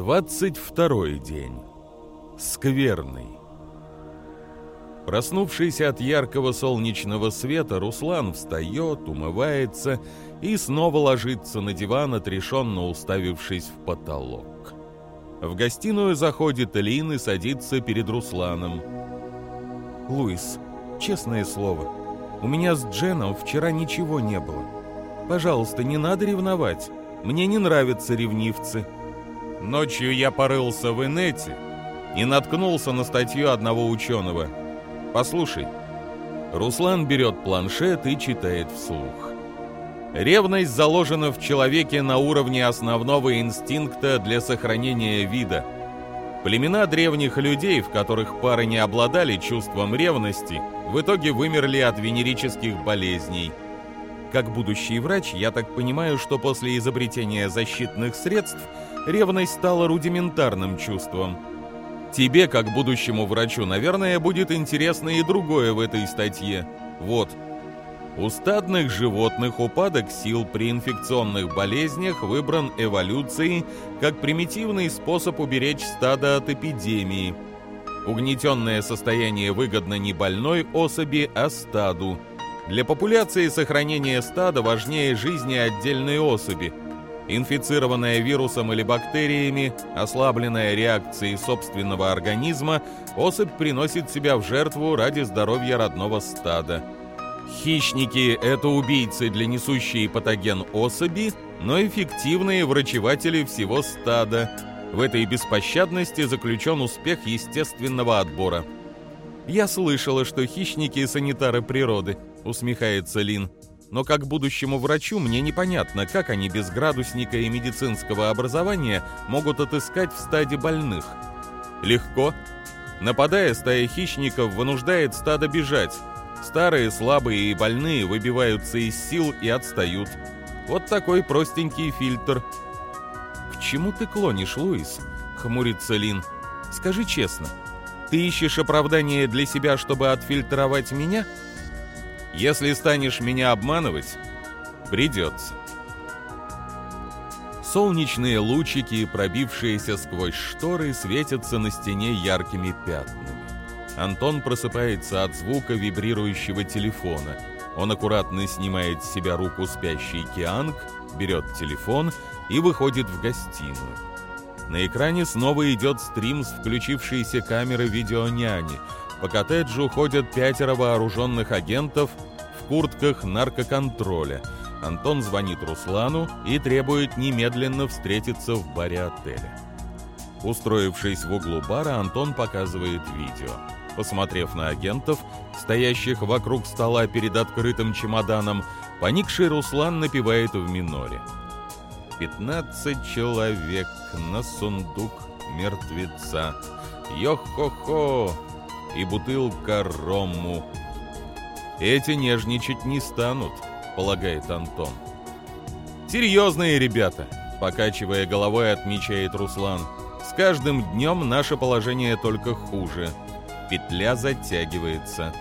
Двадцать второй день. Скверный. Проснувшийся от яркого солнечного света, Руслан встает, умывается и снова ложится на диван, отрешенно уставившись в потолок. В гостиную заходит Лин и садится перед Русланом. «Луис, честное слово, у меня с Дженом вчера ничего не было. Пожалуйста, не надо ревновать. Мне не нравятся ревнивцы». Ночью я порылся в инете и наткнулся на статью одного ученого. Послушай. Руслан берет планшет и читает вслух. Ревность заложена в человеке на уровне основного инстинкта для сохранения вида. Племена древних людей, в которых пары не обладали чувством ревности, в итоге вымерли от венерических болезней. Как будущий врач, я так понимаю, что после изобретения защитных средств – ревность стала рудиментарным чувством. Тебе, как будущему врачу, наверное, будет интересно и другое в этой статье. Вот. У стадных животных упадок сил при инфекционных болезнях выбран эволюцией как примитивный способ уберечь стадо от эпидемии. Угнетенное состояние выгодно не больной особи, а стаду. Для популяции сохранение стада важнее жизни отдельной особи – Инфицированная вирусом или бактериями, ослабленная реакцией собственного организма, особь приносит себя в жертву ради здоровья родного стада. Хищники – это убийцы для несущей патоген особи, но эффективные врачеватели всего стада. В этой беспощадности заключен успех естественного отбора. «Я слышала, что хищники – санитары природы», – усмехается Лин но как будущему врачу мне непонятно, как они без градусника и медицинского образования могут отыскать в стаде больных. Легко. Нападая, стая хищников вынуждает стадо бежать. Старые, слабые и больные выбиваются из сил и отстают. Вот такой простенький фильтр. «К чему ты клонишь, Луис?» — хмурится Лин. «Скажи честно, ты ищешь оправдание для себя, чтобы отфильтровать меня?» Если станешь меня обманывать, придется. Солнечные лучики, пробившиеся сквозь шторы, светятся на стене яркими пятнами. Антон просыпается от звука вибрирующего телефона. Он аккуратно снимает с себя руку спящий Кианг, берет телефон и выходит в гостиную. На экране снова идет стрим с включившейся камеры видеоняни – по коттеджу ходят пятеро вооруженных агентов в куртках наркоконтроля. Антон звонит Руслану и требует немедленно встретиться в баре отеля. Устроившись в углу бара, Антон показывает видео. Посмотрев на агентов, стоящих вокруг стола перед открытым чемоданом, поникший Руслан напевает в миноре. «Пятнадцать человек на сундук мертвеца. Йо-хо-хо, и бутылка рому. Эти нежничать не станут, полагает Антон. Серьезные ребята, покачивая головой, отмечает Руслан. С каждым днем наше положение только хуже. Петля затягивается.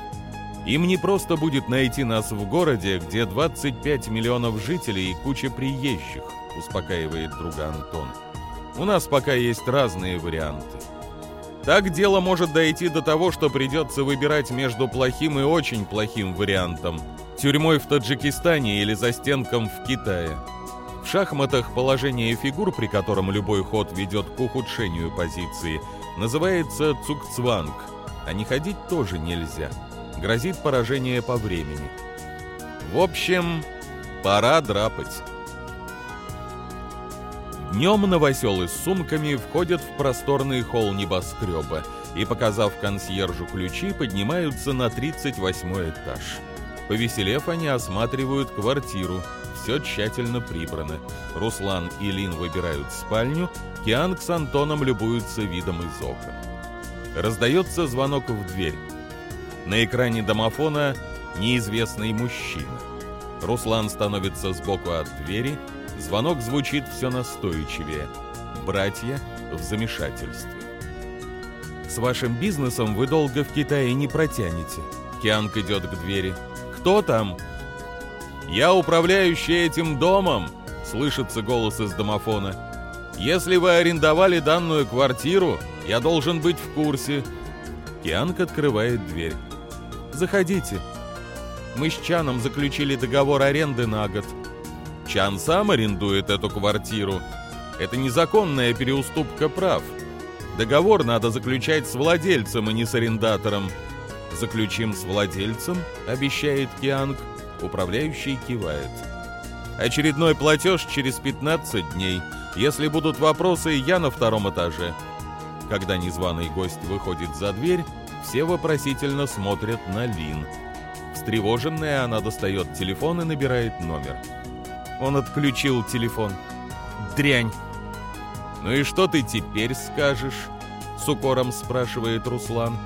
Им не просто будет найти нас в городе, где 25 миллионов жителей и куча приезжих, успокаивает друга Антон. У нас пока есть разные варианты. Так дело может дойти до того, что придется выбирать между плохим и очень плохим вариантом. Тюрьмой в Таджикистане или застенком в Китае. В шахматах положение фигур, при котором любой ход ведет к ухудшению позиции, называется цукцванг, а не ходить тоже нельзя. Грозит поражение по времени. В общем, пора драпать. Днем новоселы с сумками входят в просторный холл небоскреба и, показав консьержу ключи, поднимаются на 38 этаж. Повеселев, они осматривают квартиру. Все тщательно прибрано. Руслан и Лин выбирают спальню, Кианг с Антоном любуются видом из окон. Раздается звонок в дверь. На экране домофона неизвестный мужчина. Руслан становится сбоку от двери, Звонок звучит все настойчивее. Братья в замешательстве. «С вашим бизнесом вы долго в Китае не протянете». Кианг идет к двери. «Кто там?» «Я управляющий этим домом!» Слышится голос из домофона. Если вы арендовали данную квартиру, я должен быть в курсе». Кианг открывает дверь. «Заходите. Мы с Чаном заключили договор аренды на год». Чан сам арендует эту квартиру. Это незаконная переуступка прав. Договор надо заключать с владельцем, а не с арендатором. Заключим с владельцем, обещает Кианг. Управляющий кивает. Очередной платеж через 15 дней. Если будут вопросы, я на втором этаже. Когда незваный гость выходит за дверь, все вопросительно смотрят на Лин. Встревоженная, она достает телефон и набирает номер. Он отключил телефон. Дрянь. «Ну и что ты теперь скажешь?» С укором спрашивает Руслан.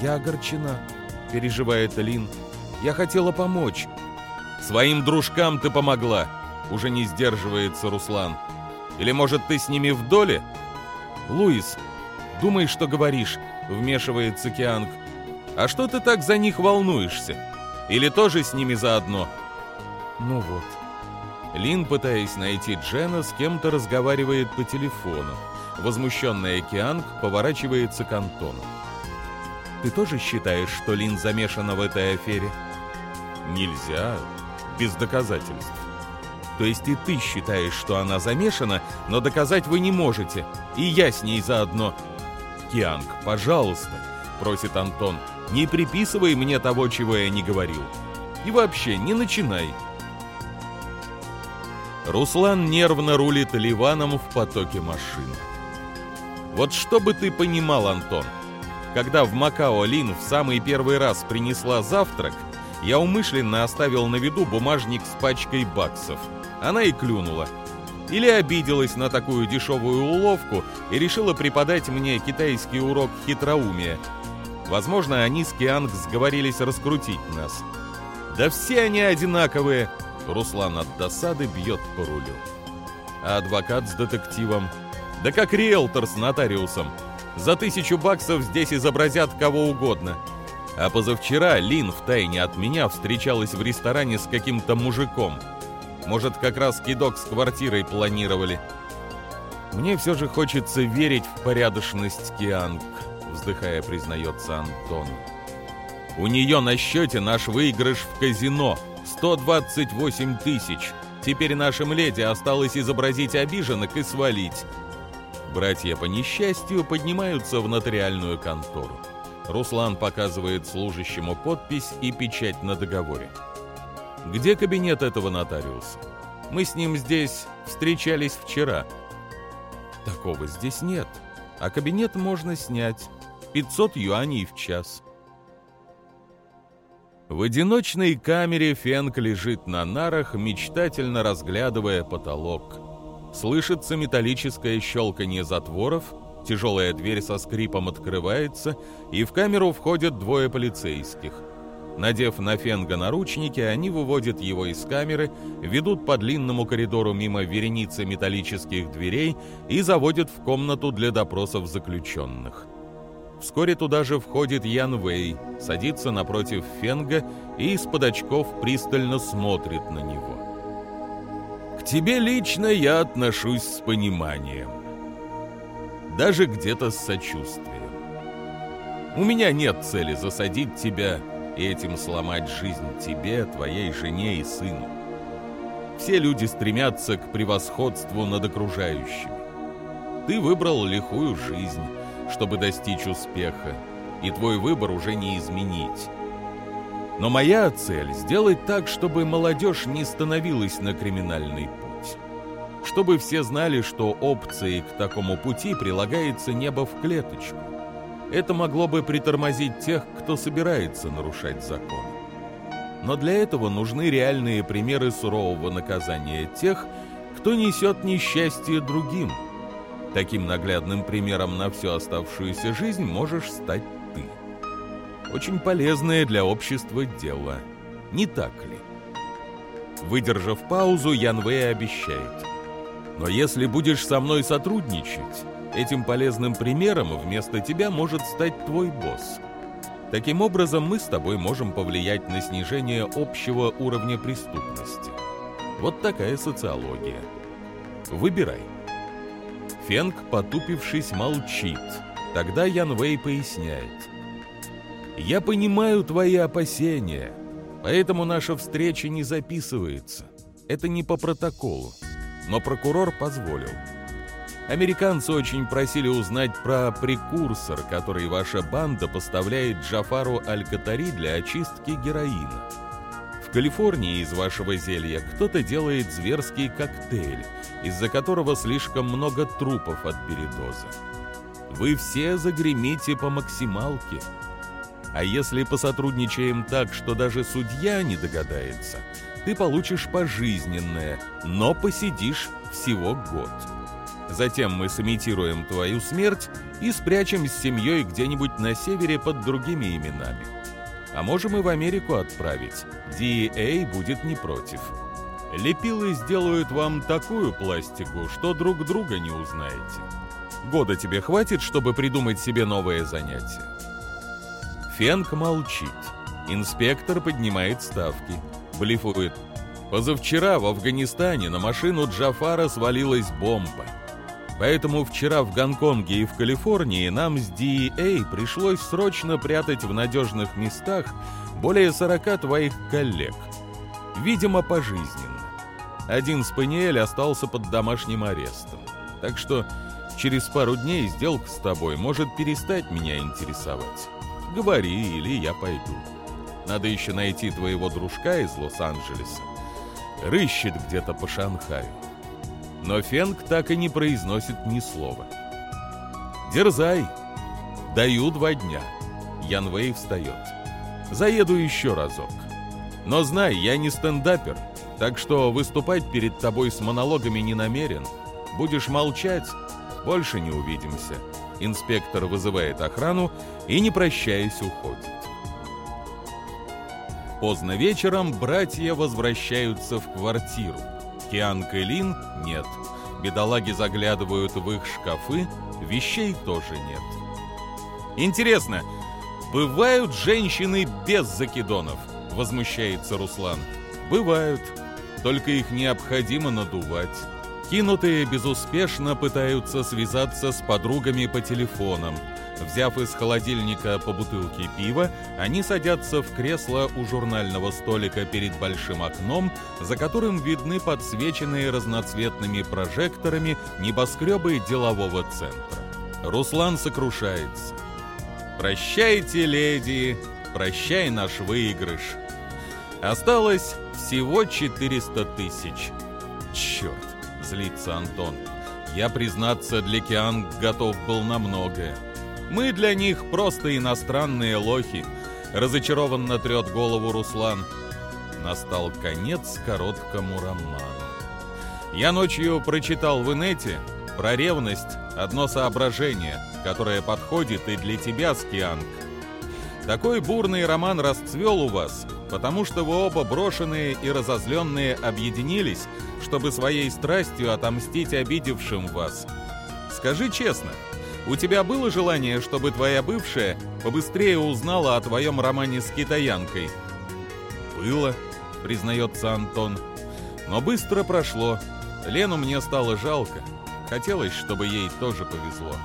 «Я огорчена», — переживает Лин. «Я хотела помочь». «Своим дружкам ты помогла», — уже не сдерживается Руслан. «Или, может, ты с ними в доле?» «Луис, думай, что говоришь», — вмешивается Кианг. «А что ты так за них волнуешься? Или тоже с ними заодно?» «Ну вот». Лин, пытаясь найти Джена, с кем-то разговаривает по телефону. Возмущенный Кианг поворачивается к Антону. «Ты тоже считаешь, что Лин замешана в этой афере?» «Нельзя. Без доказательств». «То есть и ты считаешь, что она замешана, но доказать вы не можете, и я с ней заодно?» «Кианг, пожалуйста», — просит Антон, — «не приписывай мне того, чего я не говорил. И вообще, не начинай». Руслан нервно рулит Ливаном в потоке машин. Вот что бы ты понимал, Антон, когда в Макао Лин в самый первый раз принесла завтрак, я умышленно оставил на виду бумажник с пачкой баксов. Она и клюнула. Или обиделась на такую дешевую уловку и решила преподать мне китайский урок хитроумия. Возможно, они с Кианг сговорились раскрутить нас. Да все они одинаковые, Руслан от досады бьет по рулю. А адвокат с детективом? Да как риэлтор с нотариусом. За тысячу баксов здесь изобразят кого угодно. А позавчера Лин втайне от меня встречалась в ресторане с каким-то мужиком. Может, как раз кидок с квартирой планировали. Мне все же хочется верить в порядочность Кианг, вздыхая, признается Антон. У нее на счете наш выигрыш в казино — 128 тысяч. Теперь нашим леди осталось изобразить обиженок и свалить. Братья по несчастью поднимаются в нотариальную контору. Руслан показывает служащему подпись и печать на договоре. Где кабинет этого нотариуса? Мы с ним здесь встречались вчера. Такого здесь нет. А кабинет можно снять. 500 юаней в час. В одиночной камере Фенк лежит на нарах, мечтательно разглядывая потолок. Слышится металлическое щелканье затворов, тяжелая дверь со скрипом открывается, и в камеру входят двое полицейских. Надев на Фенга наручники, они выводят его из камеры, ведут по длинному коридору мимо вереницы металлических дверей и заводят в комнату для допросов заключенных. Вскоре туда же входит Ян Вэй, садится напротив Фенга и из-под очков пристально смотрит на него. «К тебе лично я отношусь с пониманием. Даже где-то с сочувствием. У меня нет цели засадить тебя и этим сломать жизнь тебе, твоей жене и сыну. Все люди стремятся к превосходству над окружающими. Ты выбрал лихую жизнь, чтобы достичь успеха, и твой выбор уже не изменить. Но моя цель — сделать так, чтобы молодежь не становилась на криминальный путь. Чтобы все знали, что опцией к такому пути прилагается небо в клеточку. Это могло бы притормозить тех, кто собирается нарушать закон. Но для этого нужны реальные примеры сурового наказания тех, кто несет несчастье другим – Таким наглядным примером на всю оставшуюся жизнь можешь стать ты. Очень полезное для общества дело. Не так ли? Выдержав паузу, Ян Вэй обещает. Но если будешь со мной сотрудничать, этим полезным примером вместо тебя может стать твой босс. Таким образом, мы с тобой можем повлиять на снижение общего уровня преступности. Вот такая социология. Выбирай. Фенг, потупившись, молчит. Тогда Ян Вэй поясняет. «Я понимаю твои опасения, поэтому наша встреча не записывается. Это не по протоколу, но прокурор позволил. Американцы очень просили узнать про прекурсор, который ваша банда поставляет Джафару Аль-Катари для очистки героина. В Калифорнии из вашего зелья кто-то делает зверский коктейль, из-за которого слишком много трупов от передоза. Вы все загремите по максималке. А если посотрудничаем так, что даже судья не догадается, ты получишь пожизненное, но посидишь всего год. Затем мы сымитируем твою смерть и спрячем с семьей где-нибудь на севере под другими именами. А можем и в Америку отправить. DEA будет не против. Лепилы сделают вам такую пластику, что друг друга не узнаете. Года тебе хватит, чтобы придумать себе новое занятие. Фенк молчит. Инспектор поднимает ставки. Блефует. Позавчера в Афганистане на машину Джафара свалилась бомба. Поэтому вчера в Гонконге и в Калифорнии нам с DEA пришлось срочно прятать в надежных местах более 40 твоих коллег. Видимо, пожизненно. Один спаниель остался под домашним арестом. Так что через пару дней сделка с тобой может перестать меня интересовать. Говори, или я пойду. Надо еще найти твоего дружка из Лос-Анджелеса. Рыщет где-то по Шанхаю. Но Фенг так и не произносит ни слова. «Дерзай! Даю два дня!» Янвей встает. «Заеду еще разок. Но знай, я не стендапер, так что выступать перед тобой с монологами не намерен. Будешь молчать, больше не увидимся». Инспектор вызывает охрану и, не прощаясь, уходит. Поздно вечером братья возвращаются в квартиру. Кианг и Лин нет. Бедолаги заглядывают в их шкафы, вещей тоже нет. Интересно, бывают женщины без закидонов? Возмущается Руслан. Бывают, только их необходимо надувать. Кинутые безуспешно пытаются связаться с подругами по телефонам. Взяв из холодильника по бутылке пива, они садятся в кресло у журнального столика перед большим окном, за которым видны подсвеченные разноцветными прожекторами небоскребы делового центра. Руслан сокрушается. «Прощайте, леди, прощай наш выигрыш. Осталось всего 400 тысяч. Черт!» злится Антон. Я, признаться, для Кианг готов был на многое. Мы для них просто иностранные лохи. Разочарованно трет голову Руслан. Настал конец короткому роману. Я ночью прочитал в инете про ревность одно соображение, которое подходит и для тебя, Скианг. Такой бурный роман расцвел у вас, потому что вы оба брошенные и разозленные объединились, чтобы своей страстью отомстить обидевшим вас. Скажи честно, у тебя было желание, чтобы твоя бывшая побыстрее узнала о твоем романе с китаянкой? Было, признается Антон. Но быстро прошло. Лену мне стало жалко. Хотелось, чтобы ей тоже повезло.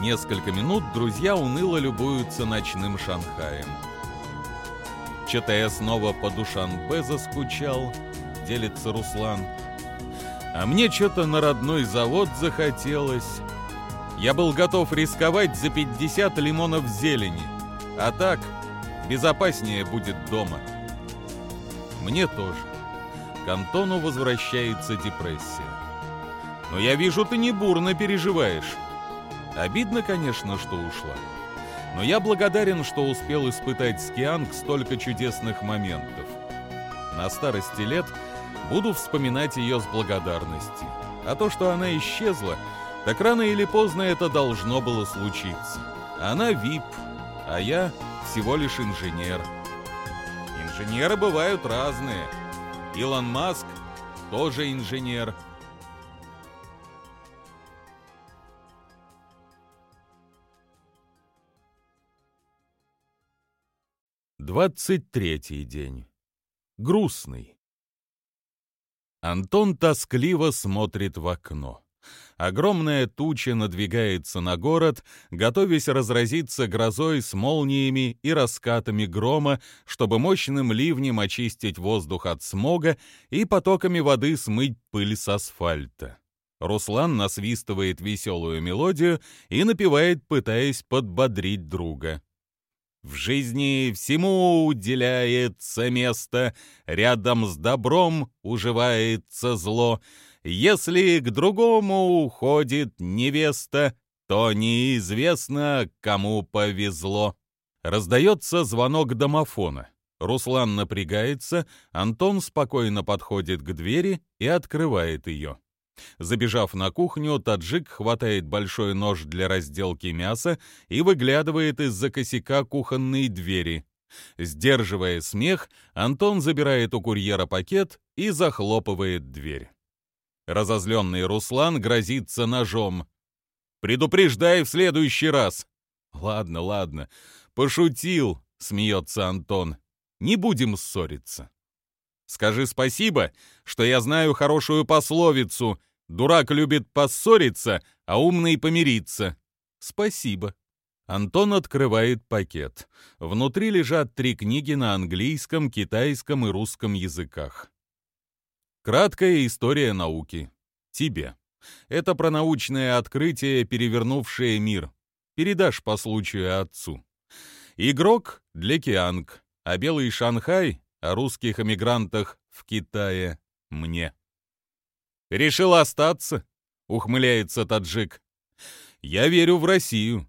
Несколько минут друзья уныло любуются ночным Шанхаем. Что-то я снова по Душанбе заскучал, делится Руслан. А мне что-то на родной завод захотелось. Я был готов рисковать за 50 лимонов зелени. А так, безопаснее будет дома. Мне тоже. К Антону возвращается депрессия. Но я вижу, ты не бурно переживаешь. Обидно, конечно, что ушла. Но я благодарен, что успел испытать с Кианг столько чудесных моментов. На старости лет буду вспоминать ее с благодарностью. А то, что она исчезла, так рано или поздно это должно было случиться. Она ВИП, а я всего лишь инженер. Инженеры бывают разные. Илон Маск тоже инженер. 23 день. Грустный. Антон тоскливо смотрит в окно. Огромная туча надвигается на город, готовясь разразиться грозой с молниями и раскатами грома, чтобы мощным ливнем очистить воздух от смога и потоками воды смыть пыль с асфальта. Руслан насвистывает веселую мелодию и напевает, пытаясь подбодрить друга. В жизни всему уделяется место, рядом с добром уживается зло — если к другому уходит невеста, то неизвестно, кому повезло. Раздается звонок домофона. Руслан напрягается, Антон спокойно подходит к двери и открывает ее. Забежав на кухню, таджик хватает большой нож для разделки мяса и выглядывает из-за косяка кухонной двери. Сдерживая смех, Антон забирает у курьера пакет и захлопывает дверь. Разозленный Руслан грозится ножом. «Предупреждай в следующий раз!» «Ладно, ладно, пошутил», — смеется Антон. «Не будем ссориться». «Скажи спасибо, что я знаю хорошую пословицу. Дурак любит поссориться, а умный помириться». «Спасибо». Антон открывает пакет. Внутри лежат три книги на английском, китайском и русском языках. Краткая история науки. Тебе. Это про научное открытие, перевернувшее мир. Передашь по случаю отцу. Игрок для Кианг, а белый Шанхай о русских эмигрантах в Китае мне. «Решил остаться?» — ухмыляется таджик. «Я верю в Россию.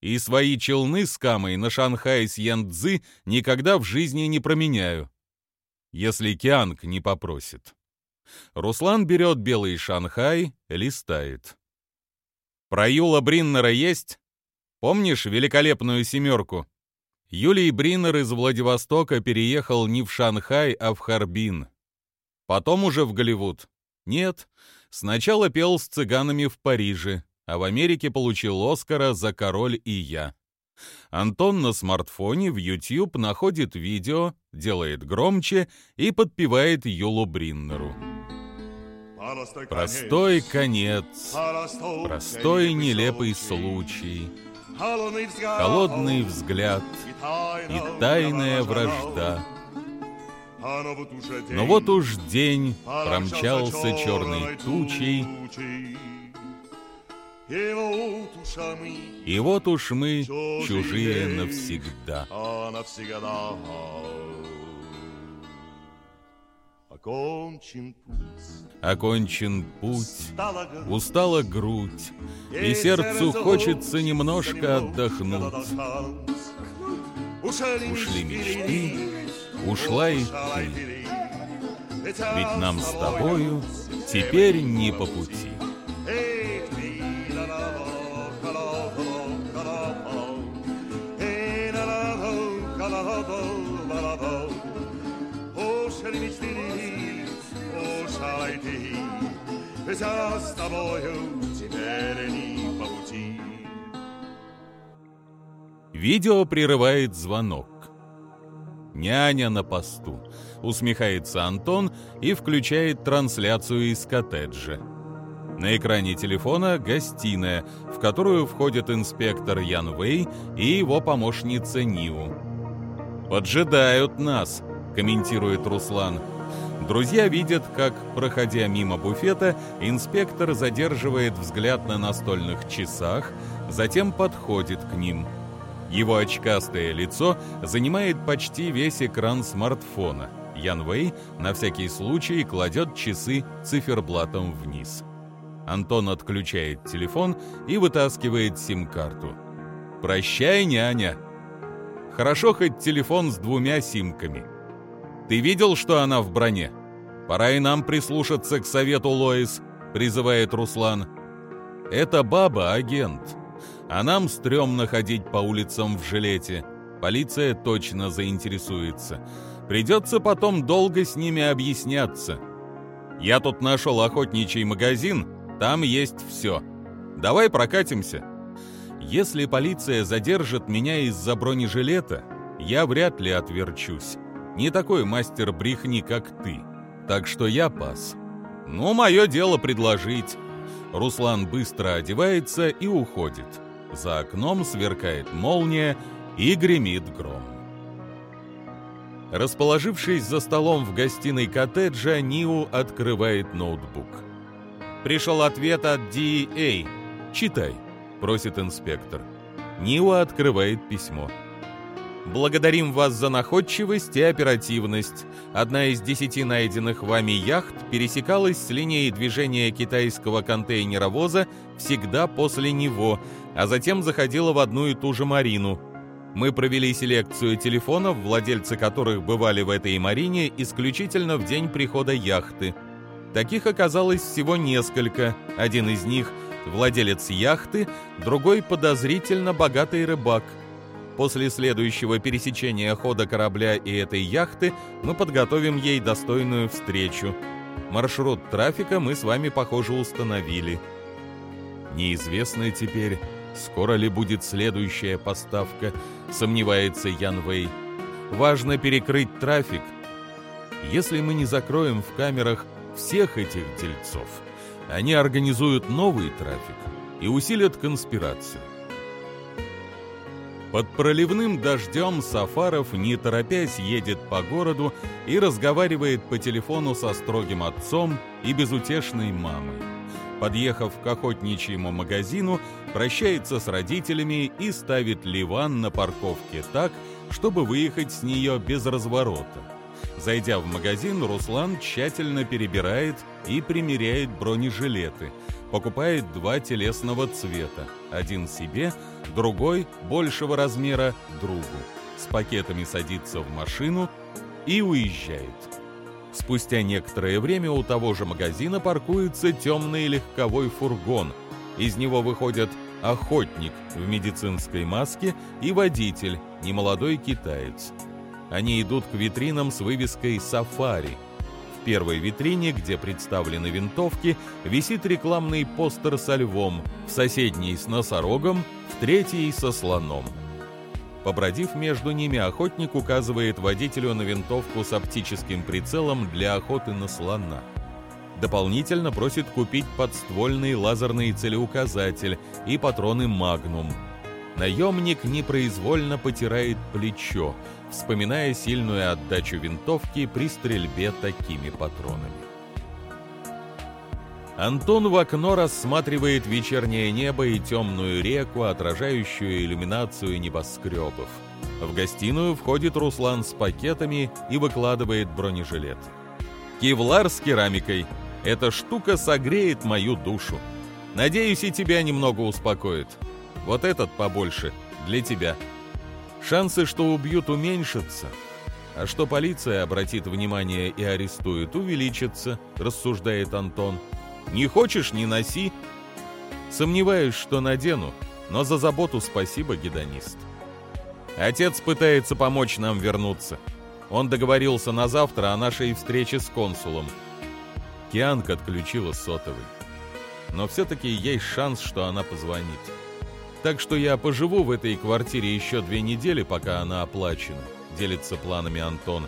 И свои челны с камой на Шанхай с Янцзы никогда в жизни не променяю. Если Кианг не попросит». Руслан берет белый Шанхай, листает. Про Юла Бриннера есть? Помнишь великолепную семерку? Юлий Бриннер из Владивостока переехал не в Шанхай, а в Харбин. Потом уже в Голливуд. Нет, сначала пел с цыганами в Париже, а в Америке получил Оскара за «Король и я». Антон на смартфоне в YouTube находит видео, делает громче и подпевает Юлу Бриннеру. Простой конец, простой нелепый случай, холодный взгляд и тайная вражда. Но вот уж день промчался черной тучей, и вот уж мы чужие навсегда. Окончен путь, Окончен путь, устала грудь, И сердцу хочется немножко отдохнуть. Ушли мечты, ушла и ты, Ведь нам с тобою теперь не по пути. Ведь я с тобою теперь не по пути. Видео прерывает звонок. «Няня на посту», — усмехается Антон и включает трансляцию из коттеджа. На экране телефона гостиная, в которую входит инспектор Ян Вэй и его помощница Ниу. «Поджидают нас», — комментирует Руслан. Друзья видят, как, проходя мимо буфета, инспектор задерживает взгляд на настольных часах, затем подходит к ним. Его очкастое лицо занимает почти весь экран смартфона. Ян Вэй на всякий случай кладет часы циферблатом вниз. Антон отключает телефон и вытаскивает сим-карту. «Прощай, няня!» Хорошо хоть телефон с двумя симками. «Ты видел, что она в броне?» «Пора и нам прислушаться к совету Лоис», — призывает Руслан. «Это баба — агент, а нам стрёмно ходить по улицам в жилете. Полиция точно заинтересуется. Придется потом долго с ними объясняться. Я тут нашел охотничий магазин, там есть все. Давай прокатимся». Если полиция задержит меня из-за бронежилета, я вряд ли отверчусь. Не такой мастер брехни, как ты так что я пас. Ну, мое дело предложить. Руслан быстро одевается и уходит. За окном сверкает молния и гремит гром. Расположившись за столом в гостиной коттеджа, Ниу открывает ноутбук. «Пришел ответ от DEA. Читай», — просит инспектор. Ниуа открывает письмо. Благодарим вас за находчивость и оперативность. Одна из десяти найденных вами яхт пересекалась с линией движения китайского контейнеровоза всегда после него, а затем заходила в одну и ту же марину. Мы провели селекцию телефонов, владельцы которых бывали в этой марине исключительно в день прихода яхты. Таких оказалось всего несколько. Один из них – владелец яхты, другой – подозрительно богатый рыбак – После следующего пересечения хода корабля и этой яхты мы подготовим ей достойную встречу. Маршрут трафика мы с вами, похоже, установили. Неизвестно теперь, скоро ли будет следующая поставка, сомневается Ян Вэй. Важно перекрыть трафик. Если мы не закроем в камерах всех этих дельцов, они организуют новый трафик и усилят конспирацию. Под проливным дождем Сафаров, не торопясь, едет по городу и разговаривает по телефону со строгим отцом и безутешной мамой. Подъехав к охотничьему магазину, прощается с родителями и ставит ливан на парковке так, чтобы выехать с нее без разворота. Зайдя в магазин, Руслан тщательно перебирает и примеряет бронежилеты. Покупает два телесного цвета, один себе, другой, большего размера, другу. С пакетами садится в машину и уезжает. Спустя некоторое время у того же магазина паркуется темный легковой фургон. Из него выходят охотник в медицинской маске и водитель, немолодой китаец. Они идут к витринам с вывеской «Сафари». Первой витрине, где представлены винтовки, висит рекламный постер со львом, в соседней с носорогом, в третьей со слоном. Побродив между ними, охотник указывает водителю на винтовку с оптическим прицелом для охоты на слона. Дополнительно просит купить подствольный лазерный целеуказатель и патроны «Магнум». Наемник непроизвольно потирает плечо, вспоминая сильную отдачу винтовки при стрельбе такими патронами. Антон в окно рассматривает вечернее небо и темную реку, отражающую иллюминацию небоскребов. В гостиную входит Руслан с пакетами и выкладывает бронежилет. «Кевлар с керамикой. Эта штука согреет мою душу. Надеюсь, и тебя немного успокоит. Вот этот побольше, для тебя». Шансы, что убьют, уменьшатся, а что полиция обратит внимание и арестует, увеличатся, рассуждает Антон. Не хочешь – не носи. Сомневаюсь, что надену, но за заботу спасибо, гедонист. Отец пытается помочь нам вернуться. Он договорился на завтра о нашей встрече с консулом. Кианка отключила сотовый. Но все-таки есть шанс, что она позвонит. Так что я поживу в этой квартире еще две недели, пока она оплачена, делится планами Антон.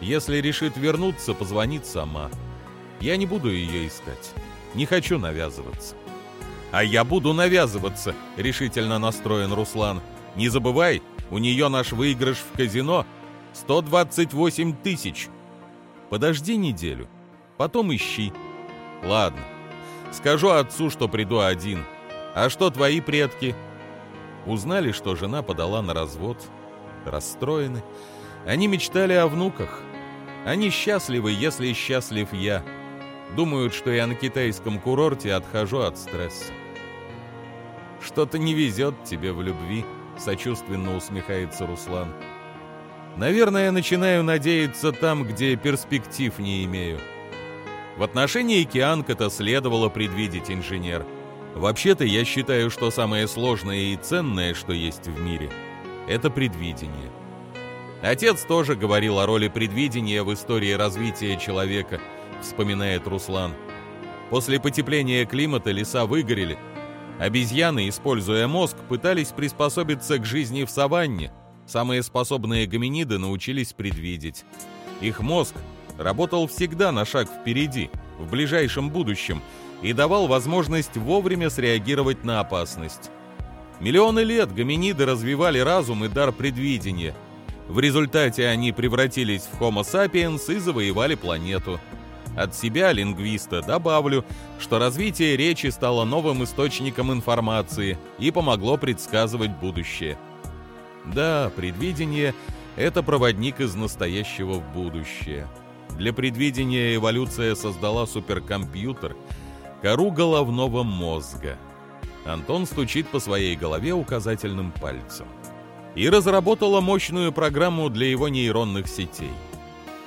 Если решит вернуться, позвонит сама. Я не буду ее искать. Не хочу навязываться. А я буду навязываться, решительно настроен Руслан. Не забывай, у нее наш выигрыш в казино 128 тысяч. Подожди неделю, потом ищи. Ладно, скажу отцу, что приду один. А что твои предки? Узнали, что жена подала на развод. Расстроены. Они мечтали о внуках. Они счастливы, если счастлив я. Думают, что я на китайском курорте отхожу от стресса. «Что-то не везет тебе в любви», — сочувственно усмехается Руслан. «Наверное, начинаю надеяться там, где перспектив не имею». В отношении Кианка-то следовало предвидеть инженер — Вообще-то я считаю, что самое сложное и ценное, что есть в мире, это предвидение. Отец тоже говорил о роли предвидения в истории развития человека, вспоминает Руслан. После потепления климата леса выгорели. Обезьяны, используя мозг, пытались приспособиться к жизни в саванне. Самые способные гоминиды научились предвидеть. Их мозг работал всегда на шаг впереди, в ближайшем будущем, и давал возможность вовремя среагировать на опасность. Миллионы лет гоминиды развивали разум и дар предвидения. В результате они превратились в Homo sapiens и завоевали планету. От себя, лингвиста, добавлю, что развитие речи стало новым источником информации и помогло предсказывать будущее. Да, предвидение — это проводник из настоящего в будущее. Для предвидения эволюция создала суперкомпьютер — кору головного мозга. Антон стучит по своей голове указательным пальцем. И разработала мощную программу для его нейронных сетей.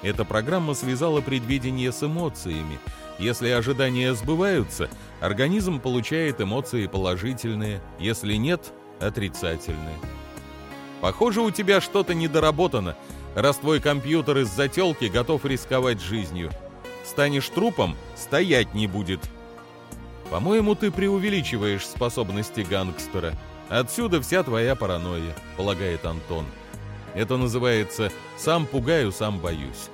Эта программа связала предвидение с эмоциями. Если ожидания сбываются, организм получает эмоции положительные, если нет — отрицательные. Похоже, у тебя что-то недоработано, раз твой компьютер из зателки готов рисковать жизнью. Станешь трупом — стоять не будет. По-моему, ты преувеличиваешь способности гангстера. Отсюда вся твоя паранойя, полагает Антон. Это называется «сам пугаю, сам боюсь».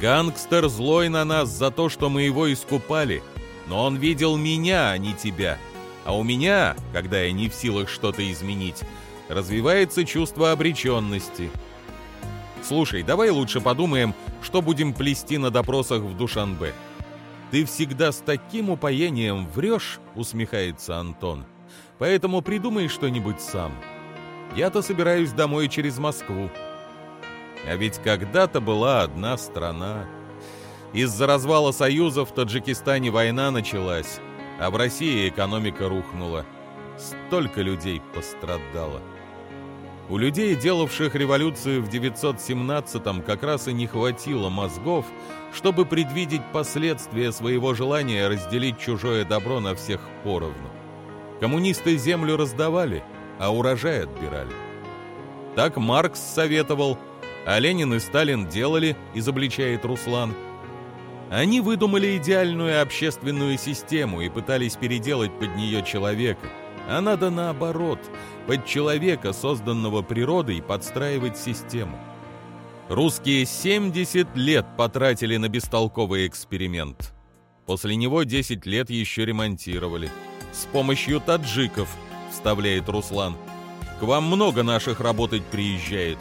Гангстер злой на нас за то, что мы его искупали, но он видел меня, а не тебя. А у меня, когда я не в силах что-то изменить, развивается чувство обреченности. Слушай, давай лучше подумаем, что будем плести на допросах в Душанбе. Ты всегда с таким упоением врешь, усмехается Антон. Поэтому придумай что-нибудь сам. Я-то собираюсь домой через Москву. А ведь когда-то была одна страна. Из-за развала Союза в Таджикистане война началась, а в России экономика рухнула. Столько людей пострадало. У людей, делавших революцию в 917-м, как раз и не хватило мозгов, чтобы предвидеть последствия своего желания разделить чужое добро на всех поровну. Коммунисты землю раздавали, а урожай отбирали. Так Маркс советовал, а Ленин и Сталин делали, изобличает Руслан. Они выдумали идеальную общественную систему и пытались переделать под нее человека – а надо наоборот, под человека, созданного природой, подстраивать систему. Русские 70 лет потратили на бестолковый эксперимент. После него 10 лет еще ремонтировали. С помощью таджиков, вставляет Руслан. К вам много наших работать приезжает.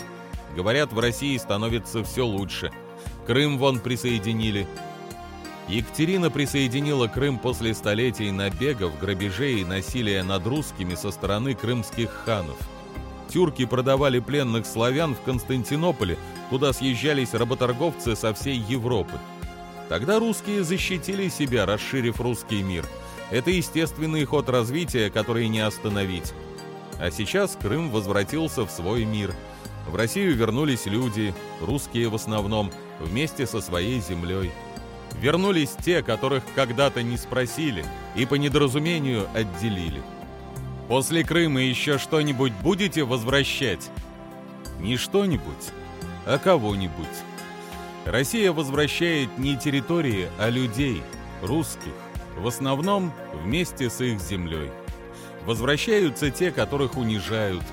Говорят, в России становится все лучше. Крым вон присоединили. Екатерина присоединила Крым после столетий набегов, грабежей и насилия над русскими со стороны крымских ханов. Тюрки продавали пленных славян в Константинополе, куда съезжались работорговцы со всей Европы. Тогда русские защитили себя, расширив русский мир. Это естественный ход развития, который не остановить. А сейчас Крым возвратился в свой мир. В Россию вернулись люди, русские в основном, вместе со своей землей вернулись те, которых когда-то не спросили и по недоразумению отделили. После Крыма еще что-нибудь будете возвращать? Не что-нибудь, а кого-нибудь. Россия возвращает не территории, а людей, русских, в основном вместе с их землей. Возвращаются те, которых унижают,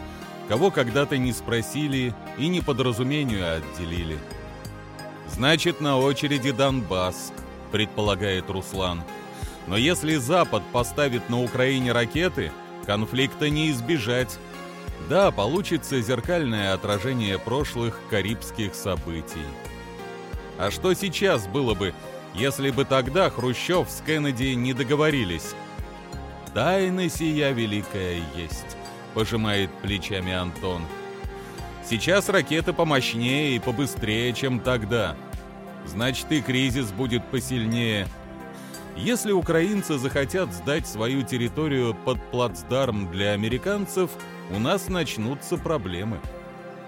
кого когда-то не спросили и не по разумению отделили. Значит, на очереди Донбасс, предполагает Руслан. Но если Запад поставит на Украине ракеты, конфликта не избежать. Да, получится зеркальное отражение прошлых карибских событий. А что сейчас было бы, если бы тогда Хрущев с Кеннеди не договорились? «Тайна сия великая есть», — пожимает плечами Антон. Сейчас ракеты помощнее и побыстрее, чем тогда. Значит, и кризис будет посильнее. Если украинцы захотят сдать свою территорию под плацдарм для американцев, у нас начнутся проблемы.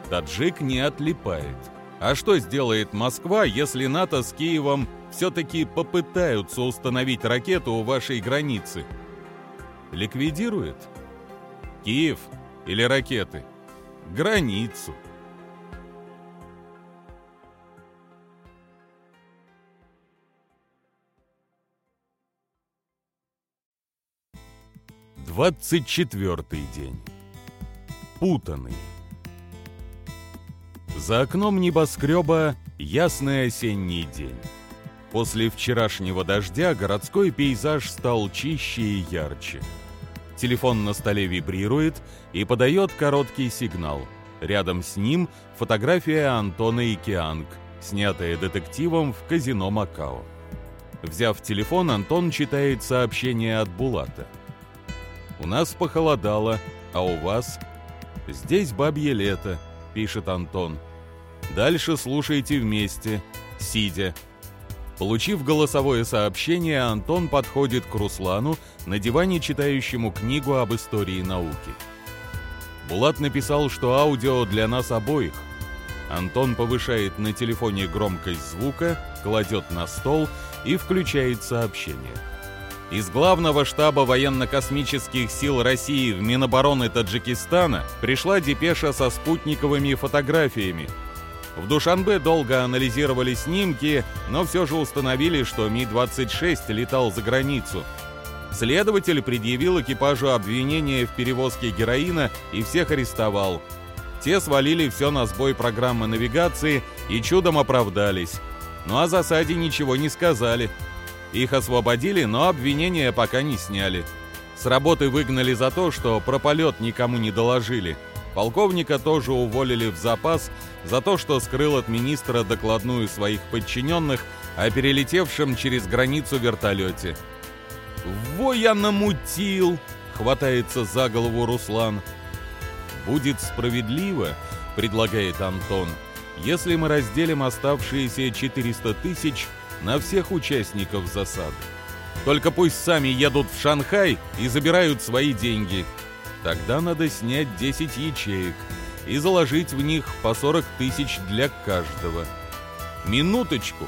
Таджик не отлипает. А что сделает Москва, если НАТО с Киевом все-таки попытаются установить ракету у вашей границы? Ликвидирует? Киев или ракеты? границу. Двадцать четвертый день. Путанный. За окном небоскреба ясный осенний день. После вчерашнего дождя городской пейзаж стал чище и ярче. Телефон на столе вибрирует и подает короткий сигнал. Рядом с ним фотография Антона Икианг, снятая детективом в казино Макао. Взяв телефон, Антон читает сообщение от Булата. «У нас похолодало, а у вас?» «Здесь бабье лето», — пишет Антон. «Дальше слушайте вместе, сидя». Получив голосовое сообщение, Антон подходит к Руслану, на диване читающему книгу об истории науки. Булат написал, что аудио для нас обоих. Антон повышает на телефоне громкость звука, кладет на стол и включает сообщение. Из главного штаба военно-космических сил России в Минобороны Таджикистана пришла депеша со спутниковыми фотографиями. В Душанбе долго анализировали снимки, но все же установили, что Ми-26 летал за границу. Следователь предъявил экипажу обвинение в перевозке героина и всех арестовал. Те свалили все на сбой программы навигации и чудом оправдались. Но о засаде ничего не сказали. Их освободили, но обвинения пока не сняли. С работы выгнали за то, что про полет никому не доложили. Полковника тоже уволили в запас за то, что скрыл от министра докладную своих подчиненных о перелетевшем через границу вертолете. «Во я намутил!» — хватается за голову Руслан. «Будет справедливо», — предлагает Антон, — если мы разделим оставшиеся 400 тысяч на всех участников засады. Только пусть сами едут в Шанхай и забирают свои деньги. Тогда надо снять 10 ячеек и заложить в них по 40 тысяч для каждого. Минуточку.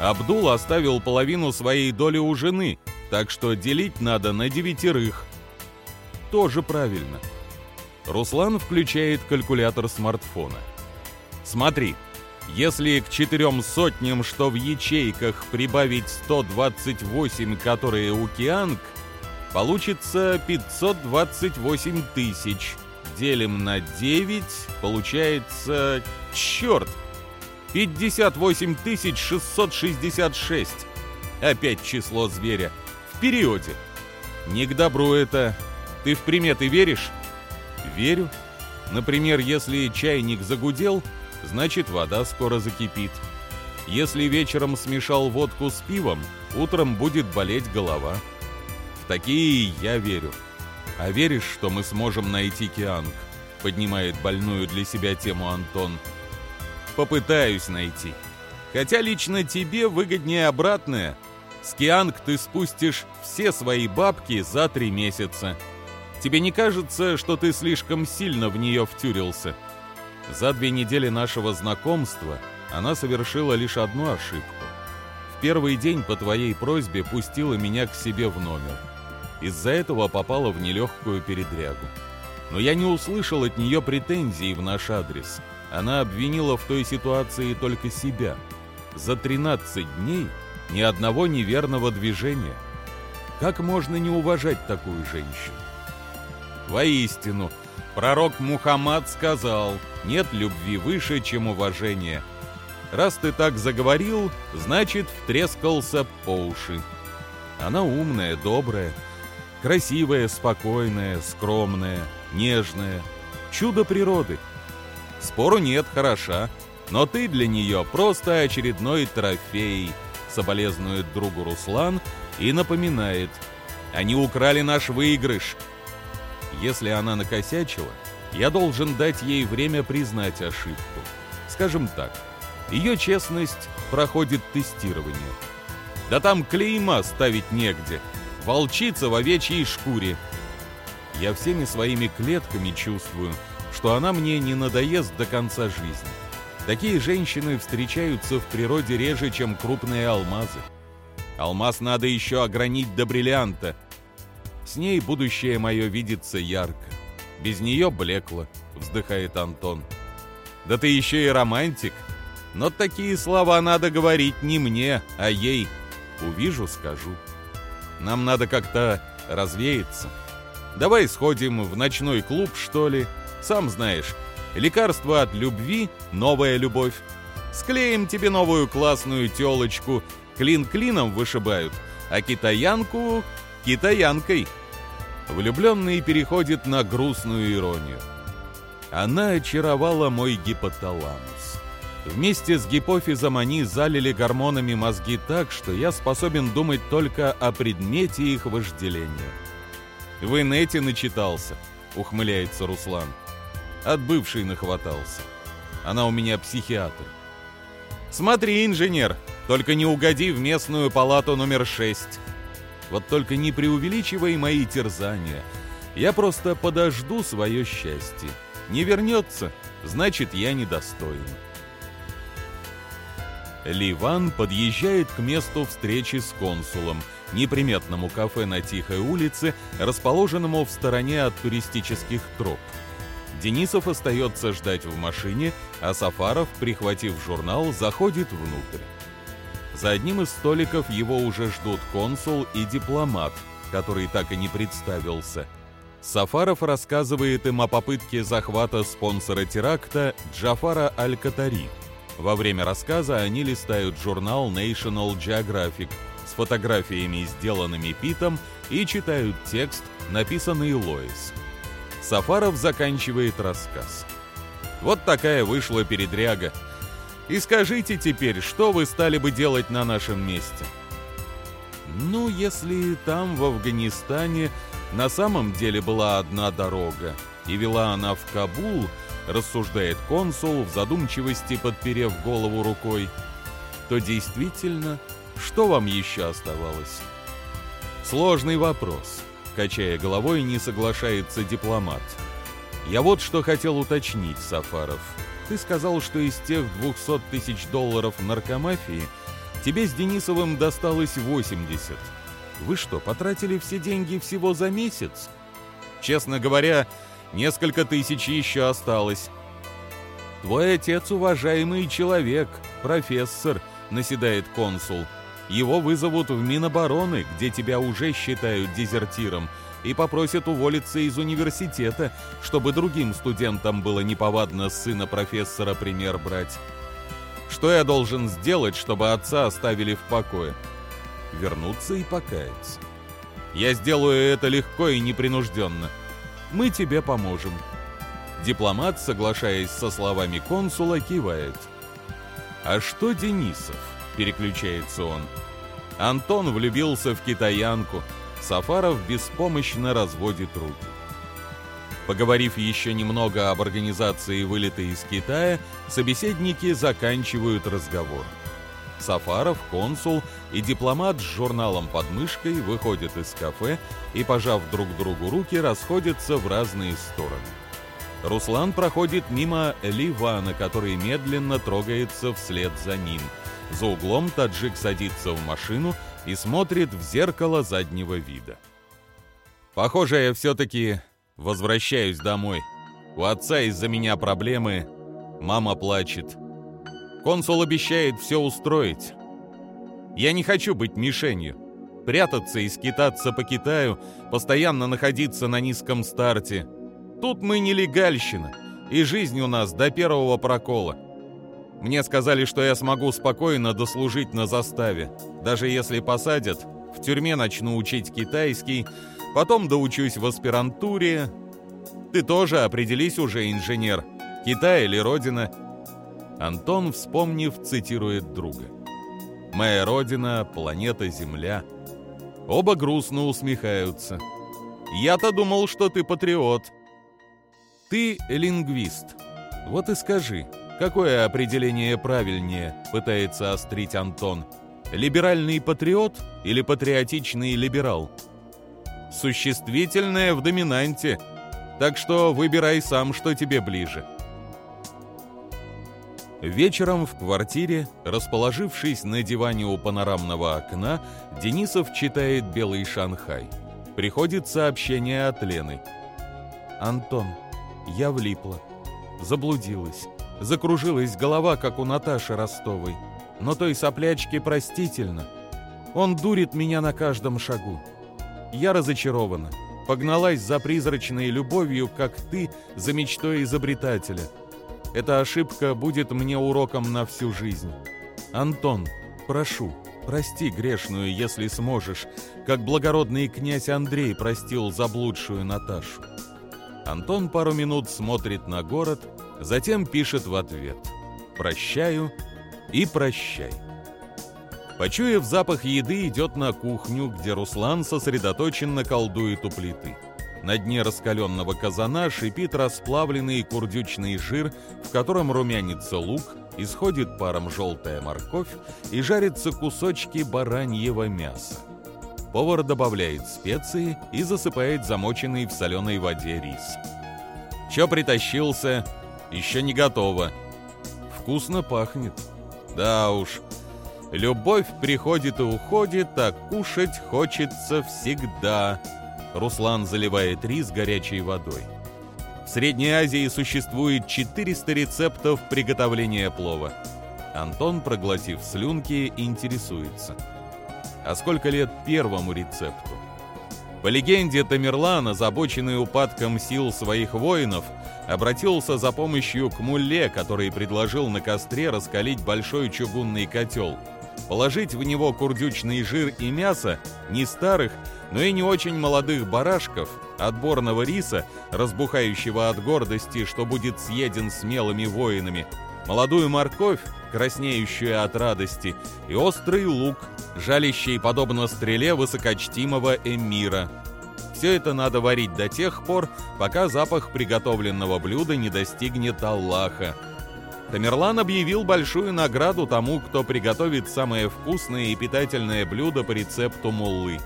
Абдул оставил половину своей доли у жены, так что делить надо на девятерых. Тоже правильно. Руслан включает калькулятор смартфона. Смотри, если к четырем сотням, что в ячейках, прибавить 128, которые у Кианг, получится 528 тысяч. Делим на 9, получается... Черт! 58 666. Опять число зверя. В периоде. Не к добру это. Ты в приметы веришь? Верю. Например, если чайник загудел, значит вода скоро закипит. Если вечером смешал водку с пивом, утром будет болеть голова. В такие я верю. А веришь, что мы сможем найти Кианг? Поднимает больную для себя тему Антон. Попытаюсь найти. Хотя лично тебе выгоднее обратное. С Кианг ты спустишь все свои бабки за три месяца. Тебе не кажется, что ты слишком сильно в нее втюрился?» За две недели нашего знакомства она совершила лишь одну ошибку. В первый день по твоей просьбе пустила меня к себе в номер. Из-за этого попала в нелегкую передрягу. Но я не услышал от нее претензий в наш адрес. Она обвинила в той ситуации только себя. За 13 дней ни одного неверного движения. Как можно не уважать такую женщину? Воистину, Пророк Мухаммад сказал, нет любви выше, чем уважение. Раз ты так заговорил, значит, втрескался по уши. Она умная, добрая, красивая, спокойная, скромная, нежная. Чудо природы. Спору нет, хороша, но ты для нее просто очередной трофей, соболезнует другу Руслан и напоминает. Они украли наш выигрыш, если она накосячила, я должен дать ей время признать ошибку. Скажем так, ее честность проходит тестирование. Да там клейма ставить негде. Волчица в овечьей шкуре. Я всеми своими клетками чувствую, что она мне не надоест до конца жизни. Такие женщины встречаются в природе реже, чем крупные алмазы. Алмаз надо еще огранить до бриллианта – с ней будущее мое видится ярко. Без нее блекло, вздыхает Антон. Да ты еще и романтик. Но такие слова надо говорить не мне, а ей. Увижу, скажу. Нам надо как-то развеяться. Давай сходим в ночной клуб, что ли. Сам знаешь, лекарство от любви — новая любовь. Склеим тебе новую классную телочку, клин клином вышибают, а китаянку китаянкой. Влюбленный переходит на грустную иронию. Она очаровала мой гипоталамус. Вместе с гипофизом они залили гормонами мозги так, что я способен думать только о предмете их вожделения. «В инете начитался», — ухмыляется Руслан. От бывшей нахватался. Она у меня психиатр. «Смотри, инженер, только не угоди в местную палату номер 6. Вот только не преувеличивай мои терзания. Я просто подожду свое счастье. Не вернется, значит, я недостоин. Ливан подъезжает к месту встречи с консулом, неприметному кафе на Тихой улице, расположенному в стороне от туристических троп. Денисов остается ждать в машине, а Сафаров, прихватив журнал, заходит внутрь. За одним из столиков его уже ждут консул и дипломат, который так и не представился. Сафаров рассказывает им о попытке захвата спонсора теракта Джафара Аль-Катари. Во время рассказа они листают журнал National Geographic с фотографиями, сделанными Питом, и читают текст, написанный Лоис. Сафаров заканчивает рассказ. Вот такая вышла передряга – и скажите теперь, что вы стали бы делать на нашем месте? Ну, если там, в Афганистане, на самом деле была одна дорога, и вела она в Кабул, рассуждает консул, в задумчивости подперев голову рукой, то действительно, что вам еще оставалось? Сложный вопрос. Качая головой, не соглашается дипломат. Я вот что хотел уточнить, Сафаров. Ты сказал, что из тех 200 тысяч долларов наркомафии тебе с Денисовым досталось 80. Вы что, потратили все деньги всего за месяц? Честно говоря, несколько тысяч еще осталось. Твой отец уважаемый человек, профессор, наседает консул. Его вызовут в Минобороны, где тебя уже считают дезертиром, и попросят уволиться из университета, чтобы другим студентам было неповадно сына профессора пример брать. Что я должен сделать, чтобы отца оставили в покое? Вернуться и покаяться. Я сделаю это легко и непринужденно. Мы тебе поможем. Дипломат, соглашаясь со словами консула, кивает. «А что Денисов?» – переключается он. Антон влюбился в китаянку – Сафаров беспомощно разводит руки. Поговорив еще немного об организации вылета из Китая, собеседники заканчивают разговор. Сафаров, консул и дипломат с журналом под мышкой выходят из кафе и, пожав друг другу руки, расходятся в разные стороны. Руслан проходит мимо Ливана, который медленно трогается вслед за ним. За углом таджик садится в машину и смотрит в зеркало заднего вида. Похоже, я все-таки возвращаюсь домой. У отца из-за меня проблемы, мама плачет. Консул обещает все устроить. Я не хочу быть мишенью. Прятаться и скитаться по Китаю, постоянно находиться на низком старте. Тут мы нелегальщина, и жизнь у нас до первого прокола. Мне сказали, что я смогу спокойно дослужить на заставе. Даже если посадят, в тюрьме начну учить китайский, потом доучусь в аспирантуре. Ты тоже определись уже, инженер. Китай или Родина? Антон, вспомнив, цитирует друга. «Моя родина — планета Земля». Оба грустно усмехаются. «Я-то думал, что ты патриот». «Ты лингвист. Вот и скажи, Какое определение правильнее, пытается острить Антон. Либеральный патриот или патриотичный либерал? Существительное в доминанте. Так что выбирай сам, что тебе ближе. Вечером в квартире, расположившись на диване у панорамного окна, Денисов читает «Белый Шанхай». Приходит сообщение от Лены. «Антон, я влипла. Заблудилась. Закружилась голова, как у Наташи Ростовой. Но той соплячке простительно. Он дурит меня на каждом шагу. Я разочарована. Погналась за призрачной любовью, как ты, за мечтой изобретателя. Эта ошибка будет мне уроком на всю жизнь. Антон, прошу, Прости грешную, если сможешь, как благородный князь Андрей простил заблудшую Наташу. Антон пару минут смотрит на город, затем пишет в ответ «Прощаю и прощай». Почуяв запах еды, идет на кухню, где Руслан сосредоточенно колдует у плиты. На дне раскаленного казана шипит расплавленный курдючный жир, в котором румянится лук, исходит паром желтая морковь и жарятся кусочки бараньего мяса. Повар добавляет специи и засыпает замоченный в соленой воде рис. Чё притащился? Еще не готово. Вкусно пахнет. Да уж, любовь приходит и уходит, а кушать хочется всегда. Руслан заливает рис горячей водой. В Средней Азии существует 400 рецептов приготовления плова. Антон, проглотив слюнки, интересуется. А сколько лет первому рецепту? По легенде, Тамерлан, озабоченный упадком сил своих воинов, обратился за помощью к мулле, который предложил на костре раскалить большой чугунный котел, положить в него курдючный жир и мясо не старых, но и не очень молодых барашков, отборного риса, разбухающего от гордости, что будет съеден смелыми воинами, молодую морковь, краснеющую от радости, и острый лук, жалящий подобно стреле высокочтимого эмира. Все это надо варить до тех пор, пока запах приготовленного блюда не достигнет Аллаха. Тамерлан объявил большую награду тому, кто приготовит самое вкусное и питательное блюдо по рецепту муллы.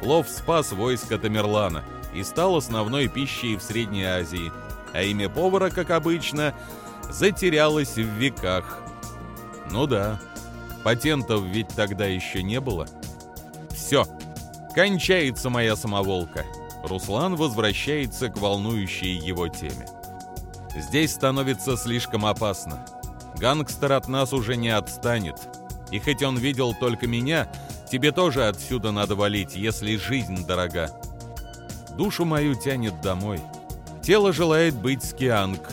Плов спас войско Тамерлана и стал основной пищей в Средней Азии, а имя повара, как обычно, затерялось в веках. Ну да, патентов ведь тогда еще не было. Все, кончается моя самоволка. Руслан возвращается к волнующей его теме. Здесь становится слишком опасно. Гангстер от нас уже не отстанет. И хоть он видел только меня, тебе тоже отсюда надо валить, если жизнь дорога. Душу мою тянет домой. Тело желает быть с Кианг,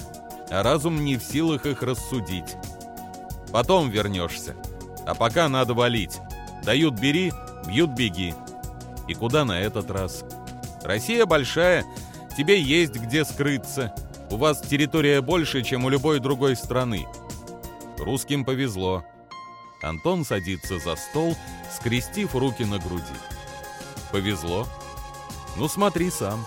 а разум не в силах их рассудить. Потом вернешься. А пока надо валить. Дают бери, бьют беги. И куда на этот раз? Россия большая, тебе есть где скрыться. У вас территория больше, чем у любой другой страны. Русским повезло. Антон садится за стол, скрестив руки на груди. Повезло. Ну смотри сам.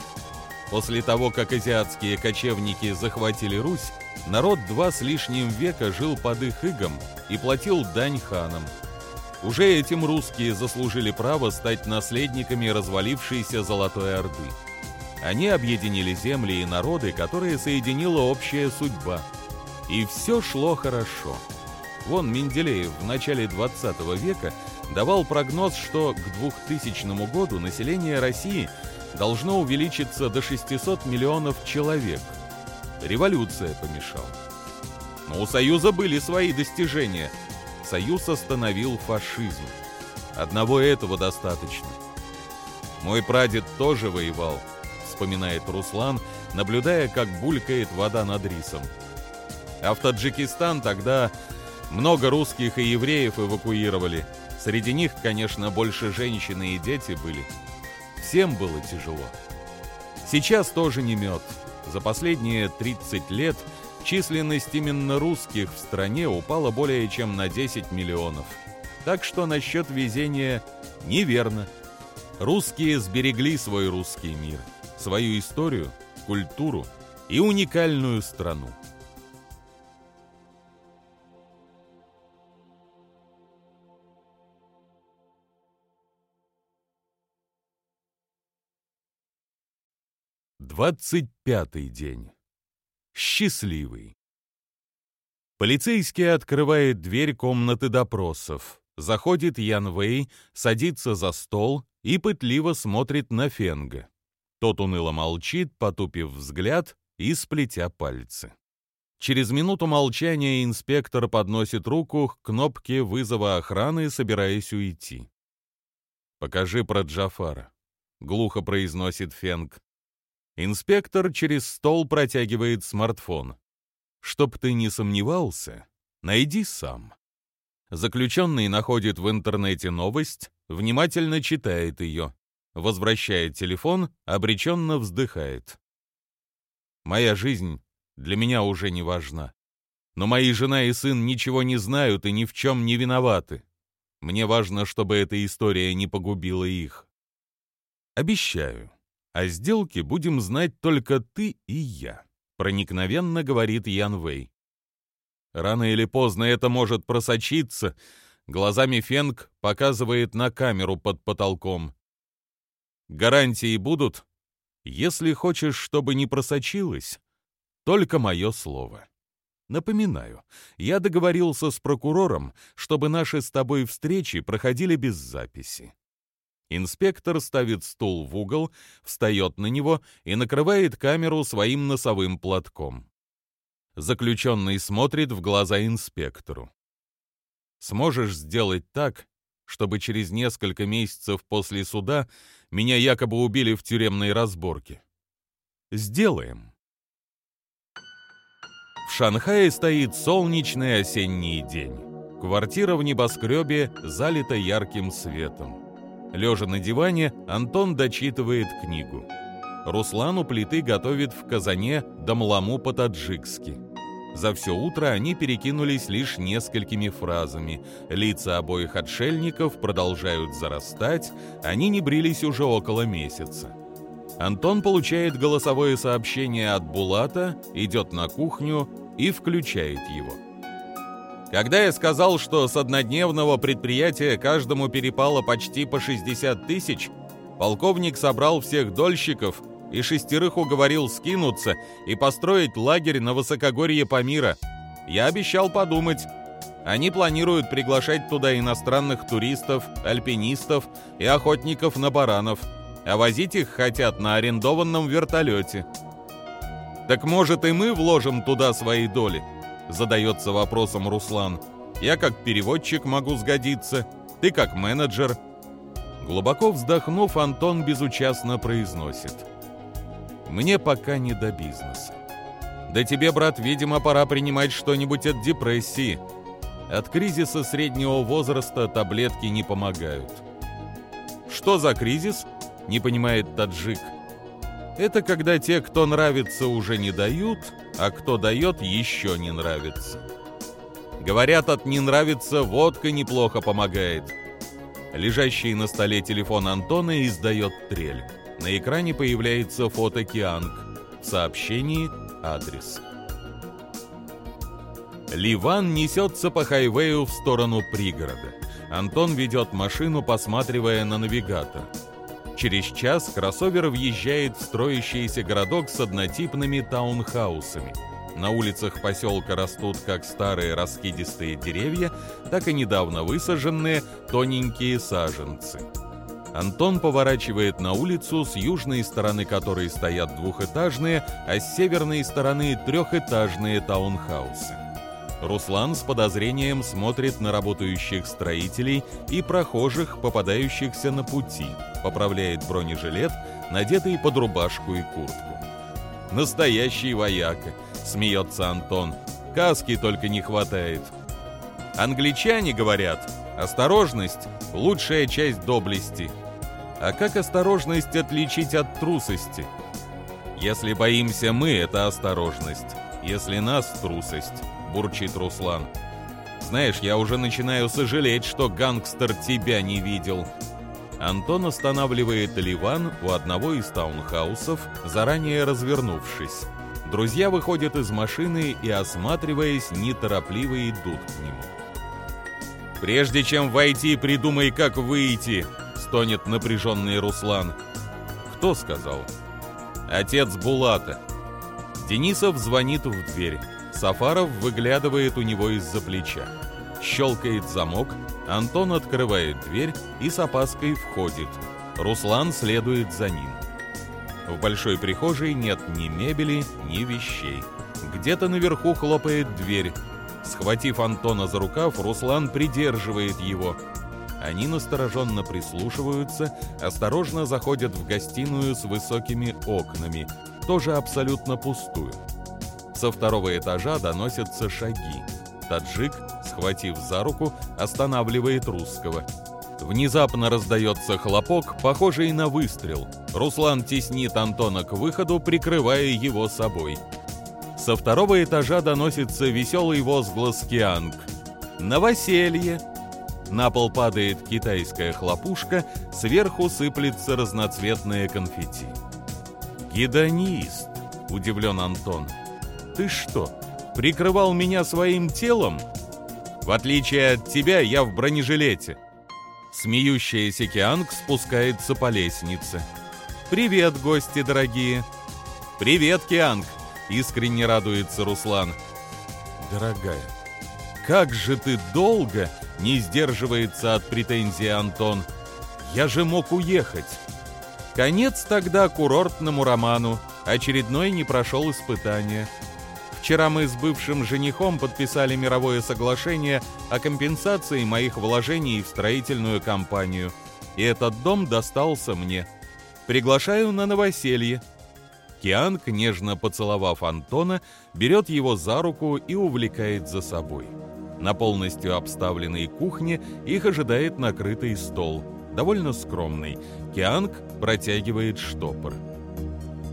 После того, как азиатские кочевники захватили Русь, народ два с лишним века жил под их игом и платил дань ханам. Уже этим русские заслужили право стать наследниками развалившейся Золотой Орды. Они объединили земли и народы, которые соединила общая судьба. И все шло хорошо. Вон Менделеев в начале 20 века давал прогноз, что к 2000 году население России должно увеличиться до 600 миллионов человек. Революция помешала. Но у Союза были свои достижения. Союз остановил фашизм. Одного этого достаточно. Мой прадед тоже воевал вспоминает Руслан, наблюдая, как булькает вода над рисом. А в Таджикистан тогда много русских и евреев эвакуировали. Среди них, конечно, больше женщины и дети были. Всем было тяжело. Сейчас тоже не мед. За последние 30 лет численность именно русских в стране упала более чем на 10 миллионов. Так что насчет везения неверно. Русские сберегли свой русский мир – свою историю, культуру и уникальную страну. Двадцать пятый день. Счастливый. Полицейский открывает дверь комнаты допросов. Заходит Ян Вэй, садится за стол и пытливо смотрит на Фенга. Тот уныло молчит, потупив взгляд и сплетя пальцы. Через минуту молчания инспектор подносит руку к кнопке вызова охраны, собираясь уйти. «Покажи про Джафара», — глухо произносит Фенг. Инспектор через стол протягивает смартфон. «Чтоб ты не сомневался, найди сам». Заключенный находит в интернете новость, внимательно читает ее, возвращает телефон, обреченно вздыхает. Моя жизнь для меня уже не важна. Но мои жена и сын ничего не знают и ни в чем не виноваты. Мне важно, чтобы эта история не погубила их. Обещаю, о сделке будем знать только ты и я, проникновенно говорит Ян Вэй. Рано или поздно это может просочиться. Глазами Фенг показывает на камеру под потолком. Гарантии будут? Если хочешь, чтобы не просочилось, только мое слово. Напоминаю, я договорился с прокурором, чтобы наши с тобой встречи проходили без записи. Инспектор ставит стул в угол, встает на него и накрывает камеру своим носовым платком. Заключенный смотрит в глаза инспектору. «Сможешь сделать так, чтобы через несколько месяцев после суда меня якобы убили в тюремной разборке?» «Сделаем». В Шанхае стоит солнечный осенний день. Квартира в небоскребе залита ярким светом. Лежа на диване, Антон дочитывает книгу. Руслан у плиты готовит в казане домламу по-таджикски. За все утро они перекинулись лишь несколькими фразами. Лица обоих отшельников продолжают зарастать, они не брились уже около месяца. Антон получает голосовое сообщение от Булата, идет на кухню и включает его. Когда я сказал, что с однодневного предприятия каждому перепало почти по 60 тысяч, полковник собрал всех дольщиков и шестерых уговорил скинуться и построить лагерь на высокогорье Памира. Я обещал подумать. Они планируют приглашать туда иностранных туристов, альпинистов и охотников на баранов – а возить их хотят на арендованном вертолете. «Так может и мы вложим туда свои доли?» — задается вопросом Руслан. «Я как переводчик могу сгодиться, ты как менеджер». Глубоко вздохнув, Антон безучастно произносит. «Мне пока не до бизнеса. Да тебе, брат, видимо, пора принимать что-нибудь от депрессии. От кризиса среднего возраста таблетки не помогают». «Что за кризис?» не понимает таджик. Это когда те, кто нравится, уже не дают, а кто дает, еще не нравится. Говорят, от «не нравится» водка неплохо помогает. Лежащий на столе телефон Антона издает трель. На экране появляется фото Кианг. В сообщении адрес. Ливан несется по хайвею в сторону пригорода. Антон ведет машину, посматривая на навигатор. Через час кроссовер въезжает в строящийся городок с однотипными таунхаусами. На улицах поселка растут как старые раскидистые деревья, так и недавно высаженные тоненькие саженцы. Антон поворачивает на улицу, с южной стороны которой стоят двухэтажные, а с северной стороны трехэтажные таунхаусы. Руслан с подозрением смотрит на работающих строителей и прохожих, попадающихся на пути, поправляет бронежилет, надетый под рубашку и куртку. «Настоящий вояка», — смеется Антон. «Каски только не хватает». Англичане говорят, осторожность — лучшая часть доблести. А как осторожность отличить от трусости? Если боимся мы, это осторожность. Если нас — трусость. — бурчит Руслан. «Знаешь, я уже начинаю сожалеть, что гангстер тебя не видел». Антон останавливает Ливан у одного из таунхаусов, заранее развернувшись. Друзья выходят из машины и, осматриваясь, неторопливо идут к нему. «Прежде чем войти, придумай, как выйти!» — стонет напряженный Руслан. «Кто сказал?» «Отец Булата». Денисов звонит в дверь. Сафаров выглядывает у него из-за плеча. Щелкает замок, Антон открывает дверь и с опаской входит. Руслан следует за ним. В большой прихожей нет ни мебели, ни вещей. Где-то наверху хлопает дверь. Схватив Антона за рукав, Руслан придерживает его. Они настороженно прислушиваются, осторожно заходят в гостиную с высокими окнами, тоже абсолютно пустую. Со второго этажа доносятся шаги. Таджик, схватив за руку, останавливает русского. Внезапно раздается хлопок, похожий на выстрел. Руслан теснит Антона к выходу, прикрывая его собой. Со второго этажа доносится веселый возглас Кианг. «Новоселье!» На пол падает китайская хлопушка, сверху сыплется разноцветное конфетти. «Гедонист!» — удивлен Антон. «Ты что, прикрывал меня своим телом? В отличие от тебя, я в бронежилете». Смеющаяся Кианг спускается по лестнице. «Привет, гости дорогие!» «Привет, Кианг!» — искренне радуется Руслан. «Дорогая, как же ты долго!» — не сдерживается от претензии Антон. «Я же мог уехать!» Конец тогда курортному роману. Очередной не прошел испытания. Вчера мы с бывшим женихом подписали мировое соглашение о компенсации моих вложений в строительную компанию. И этот дом достался мне. Приглашаю на новоселье. Кианг, нежно поцеловав Антона, берет его за руку и увлекает за собой. На полностью обставленной кухне их ожидает накрытый стол, довольно скромный. Кианг протягивает штопор.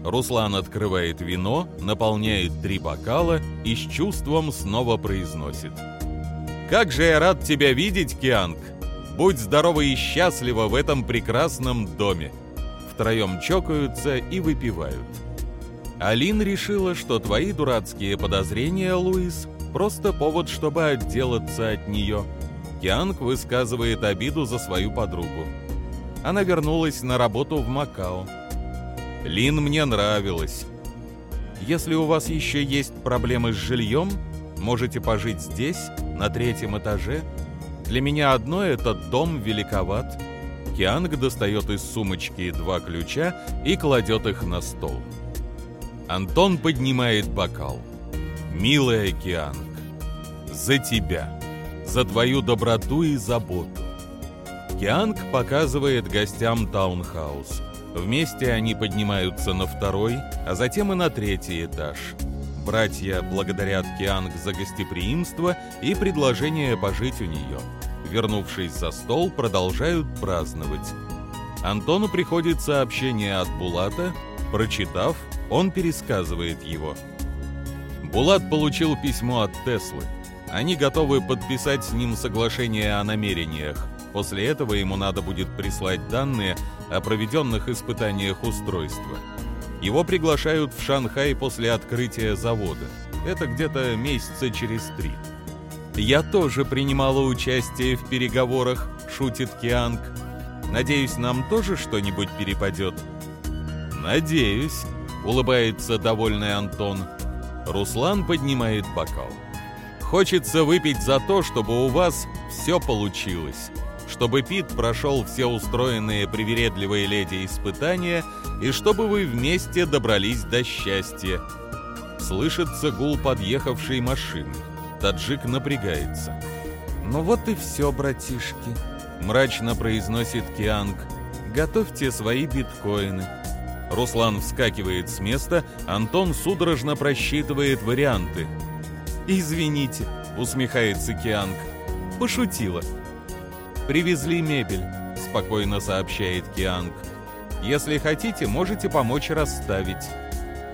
Руслан открывает вино, наполняет три бокала и с чувством снова произносит. «Как же я рад тебя видеть, Кианг! Будь здорова и счастлива в этом прекрасном доме!» Втроем чокаются и выпивают. Алин решила, что твои дурацкие подозрения, Луис, просто повод, чтобы отделаться от нее. Кианг высказывает обиду за свою подругу. Она вернулась на работу в Макао. Лин мне нравилась. Если у вас еще есть проблемы с жильем, можете пожить здесь, на третьем этаже. Для меня одно этот дом великоват. Кианг достает из сумочки два ключа и кладет их на стол. Антон поднимает бокал. «Милая Кианг, за тебя, за твою доброту и заботу». Кианг показывает гостям таунхаус. Вместе они поднимаются на второй, а затем и на третий этаж. Братья благодарят Кианг за гостеприимство и предложение пожить у нее. Вернувшись за стол, продолжают праздновать. Антону приходит сообщение от Булата. Прочитав, он пересказывает его. Булат получил письмо от Теслы. Они готовы подписать с ним соглашение о намерениях. После этого ему надо будет прислать данные о проведенных испытаниях устройства. Его приглашают в Шанхай после открытия завода. Это где-то месяца через три. «Я тоже принимала участие в переговорах», — шутит Кианг. «Надеюсь, нам тоже что-нибудь перепадет?» «Надеюсь», — улыбается довольный Антон. Руслан поднимает бокал. «Хочется выпить за то, чтобы у вас все получилось» чтобы Пит прошел все устроенные привередливые леди испытания и чтобы вы вместе добрались до счастья. Слышится гул подъехавшей машины. Таджик напрягается. «Ну вот и все, братишки», — мрачно произносит Кианг. «Готовьте свои биткоины». Руслан вскакивает с места, Антон судорожно просчитывает варианты. «Извините», — усмехается Кианг. «Пошутила». «Привезли мебель», — спокойно сообщает Кианг. «Если хотите, можете помочь расставить».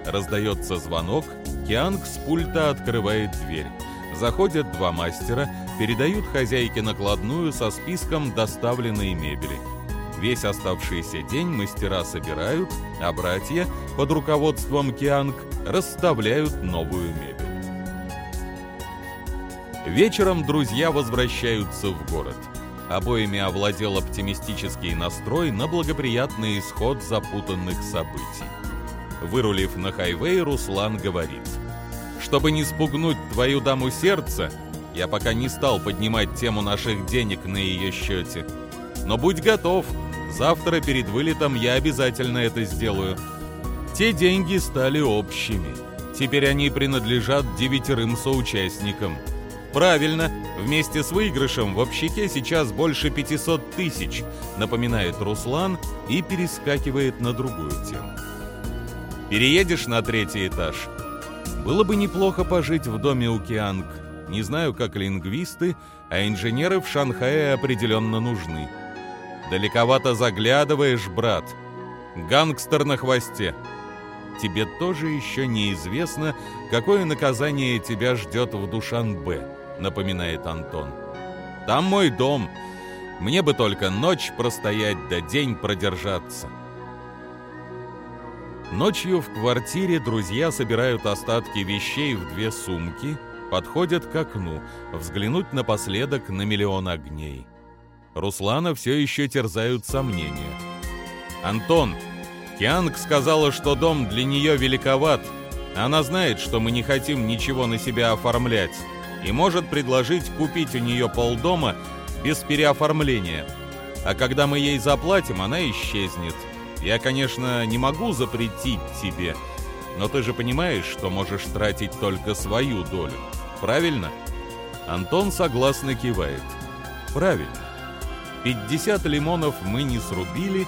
Раздается звонок, Кианг с пульта открывает дверь. Заходят два мастера, передают хозяйке накладную со списком доставленной мебели. Весь оставшийся день мастера собирают, а братья под руководством Кианг расставляют новую мебель. Вечером друзья возвращаются в город. Обоими овладел оптимистический настрой на благоприятный исход запутанных событий. Вырулив на хайвей, Руслан говорит. «Чтобы не спугнуть твою даму сердца, я пока не стал поднимать тему наших денег на ее счете. Но будь готов, завтра перед вылетом я обязательно это сделаю. Те деньги стали общими. Теперь они принадлежат девятерым соучастникам. Правильно, вместе с выигрышем в общаке сейчас больше 500 тысяч, напоминает Руслан и перескакивает на другую тему. Переедешь на третий этаж? Было бы неплохо пожить в доме у Кианг. Не знаю, как лингвисты, а инженеры в Шанхае определенно нужны. Далековато заглядываешь, брат. Гангстер на хвосте. Тебе тоже еще неизвестно, какое наказание тебя ждет в Душанбе, напоминает Антон. Там мой дом. Мне бы только ночь простоять, да день продержаться. Ночью в квартире друзья собирают остатки вещей в две сумки, подходят к окну, взглянуть напоследок на миллион огней. Руслана все еще терзают сомнения. «Антон, Кианг сказала, что дом для нее великоват. Она знает, что мы не хотим ничего на себя оформлять и может предложить купить у нее полдома без переоформления. А когда мы ей заплатим, она исчезнет. Я, конечно, не могу запретить тебе, но ты же понимаешь, что можешь тратить только свою долю. Правильно? Антон согласно кивает. Правильно. 50 лимонов мы не срубили,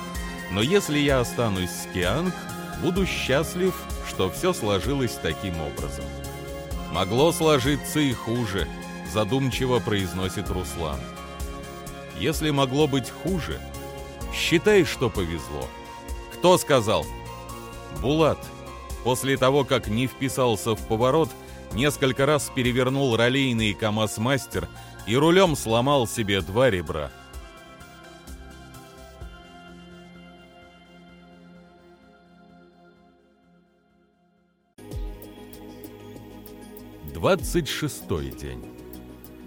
но если я останусь с Кианг, буду счастлив, что все сложилось таким образом. Могло сложиться и хуже, задумчиво произносит Руслан. Если могло быть хуже, считай, что повезло. Кто сказал? Булат. После того, как не вписался в поворот, несколько раз перевернул ролейный КамАЗ-мастер и рулем сломал себе два ребра. 26 день.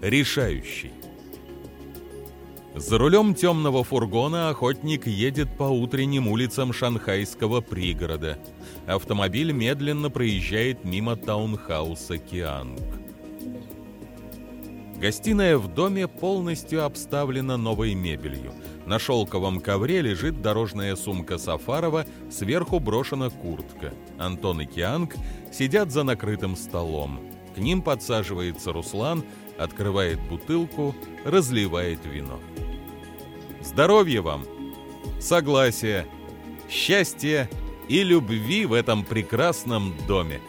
Решающий. За рулем темного фургона охотник едет по утренним улицам шанхайского пригорода. Автомобиль медленно проезжает мимо таунхауса Кианг. Гостиная в доме полностью обставлена новой мебелью. На шелковом ковре лежит дорожная сумка Сафарова, сверху брошена куртка. Антон и Кианг сидят за накрытым столом. К ним подсаживается Руслан, открывает бутылку, разливает вино. Здоровья вам, согласия, счастья и любви в этом прекрасном доме.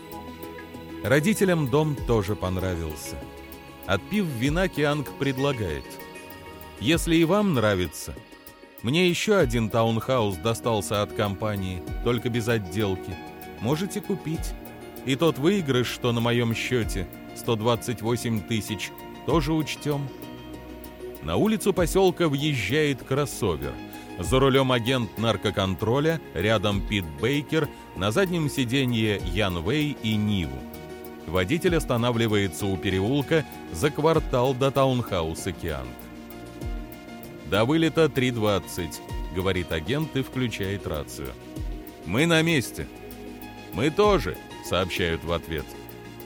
Родителям дом тоже понравился. Отпив вина, Кианг предлагает. Если и вам нравится, мне еще один таунхаус достался от компании, только без отделки. Можете купить. И тот выигрыш, что на моем счете, 128 тысяч, тоже учтем. На улицу поселка въезжает кроссовер. За рулем агент наркоконтроля, рядом Пит Бейкер, на заднем сиденье Ян Вэй и Ниву. Водитель останавливается у переулка за квартал до таунхауса Кианг. «До вылета 3.20», — говорит агент и включает рацию. «Мы на месте». «Мы тоже», сообщают в ответ.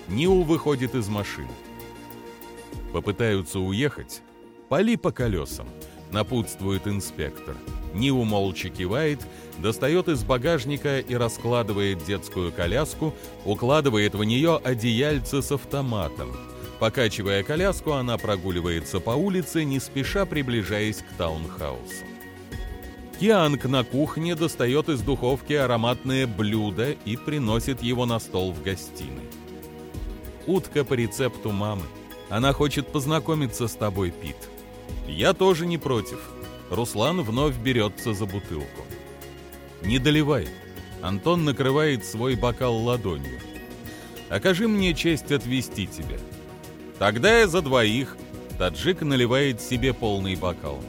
Ниу выходит из машины. Попытаются уехать. Пали по колесам, напутствует инспектор. Ниу молча кивает, достает из багажника и раскладывает детскую коляску, укладывает в нее одеяльце с автоматом. Покачивая коляску, она прогуливается по улице, не спеша приближаясь к таунхаусу. Кианг на кухне достает из духовки ароматное блюдо и приносит его на стол в гостиной. Утка по рецепту мамы. Она хочет познакомиться с тобой, Пит. Я тоже не против. Руслан вновь берется за бутылку. Не доливай. Антон накрывает свой бокал ладонью. Окажи мне честь отвести тебя. Тогда я за двоих. Таджик наливает себе полный бокал.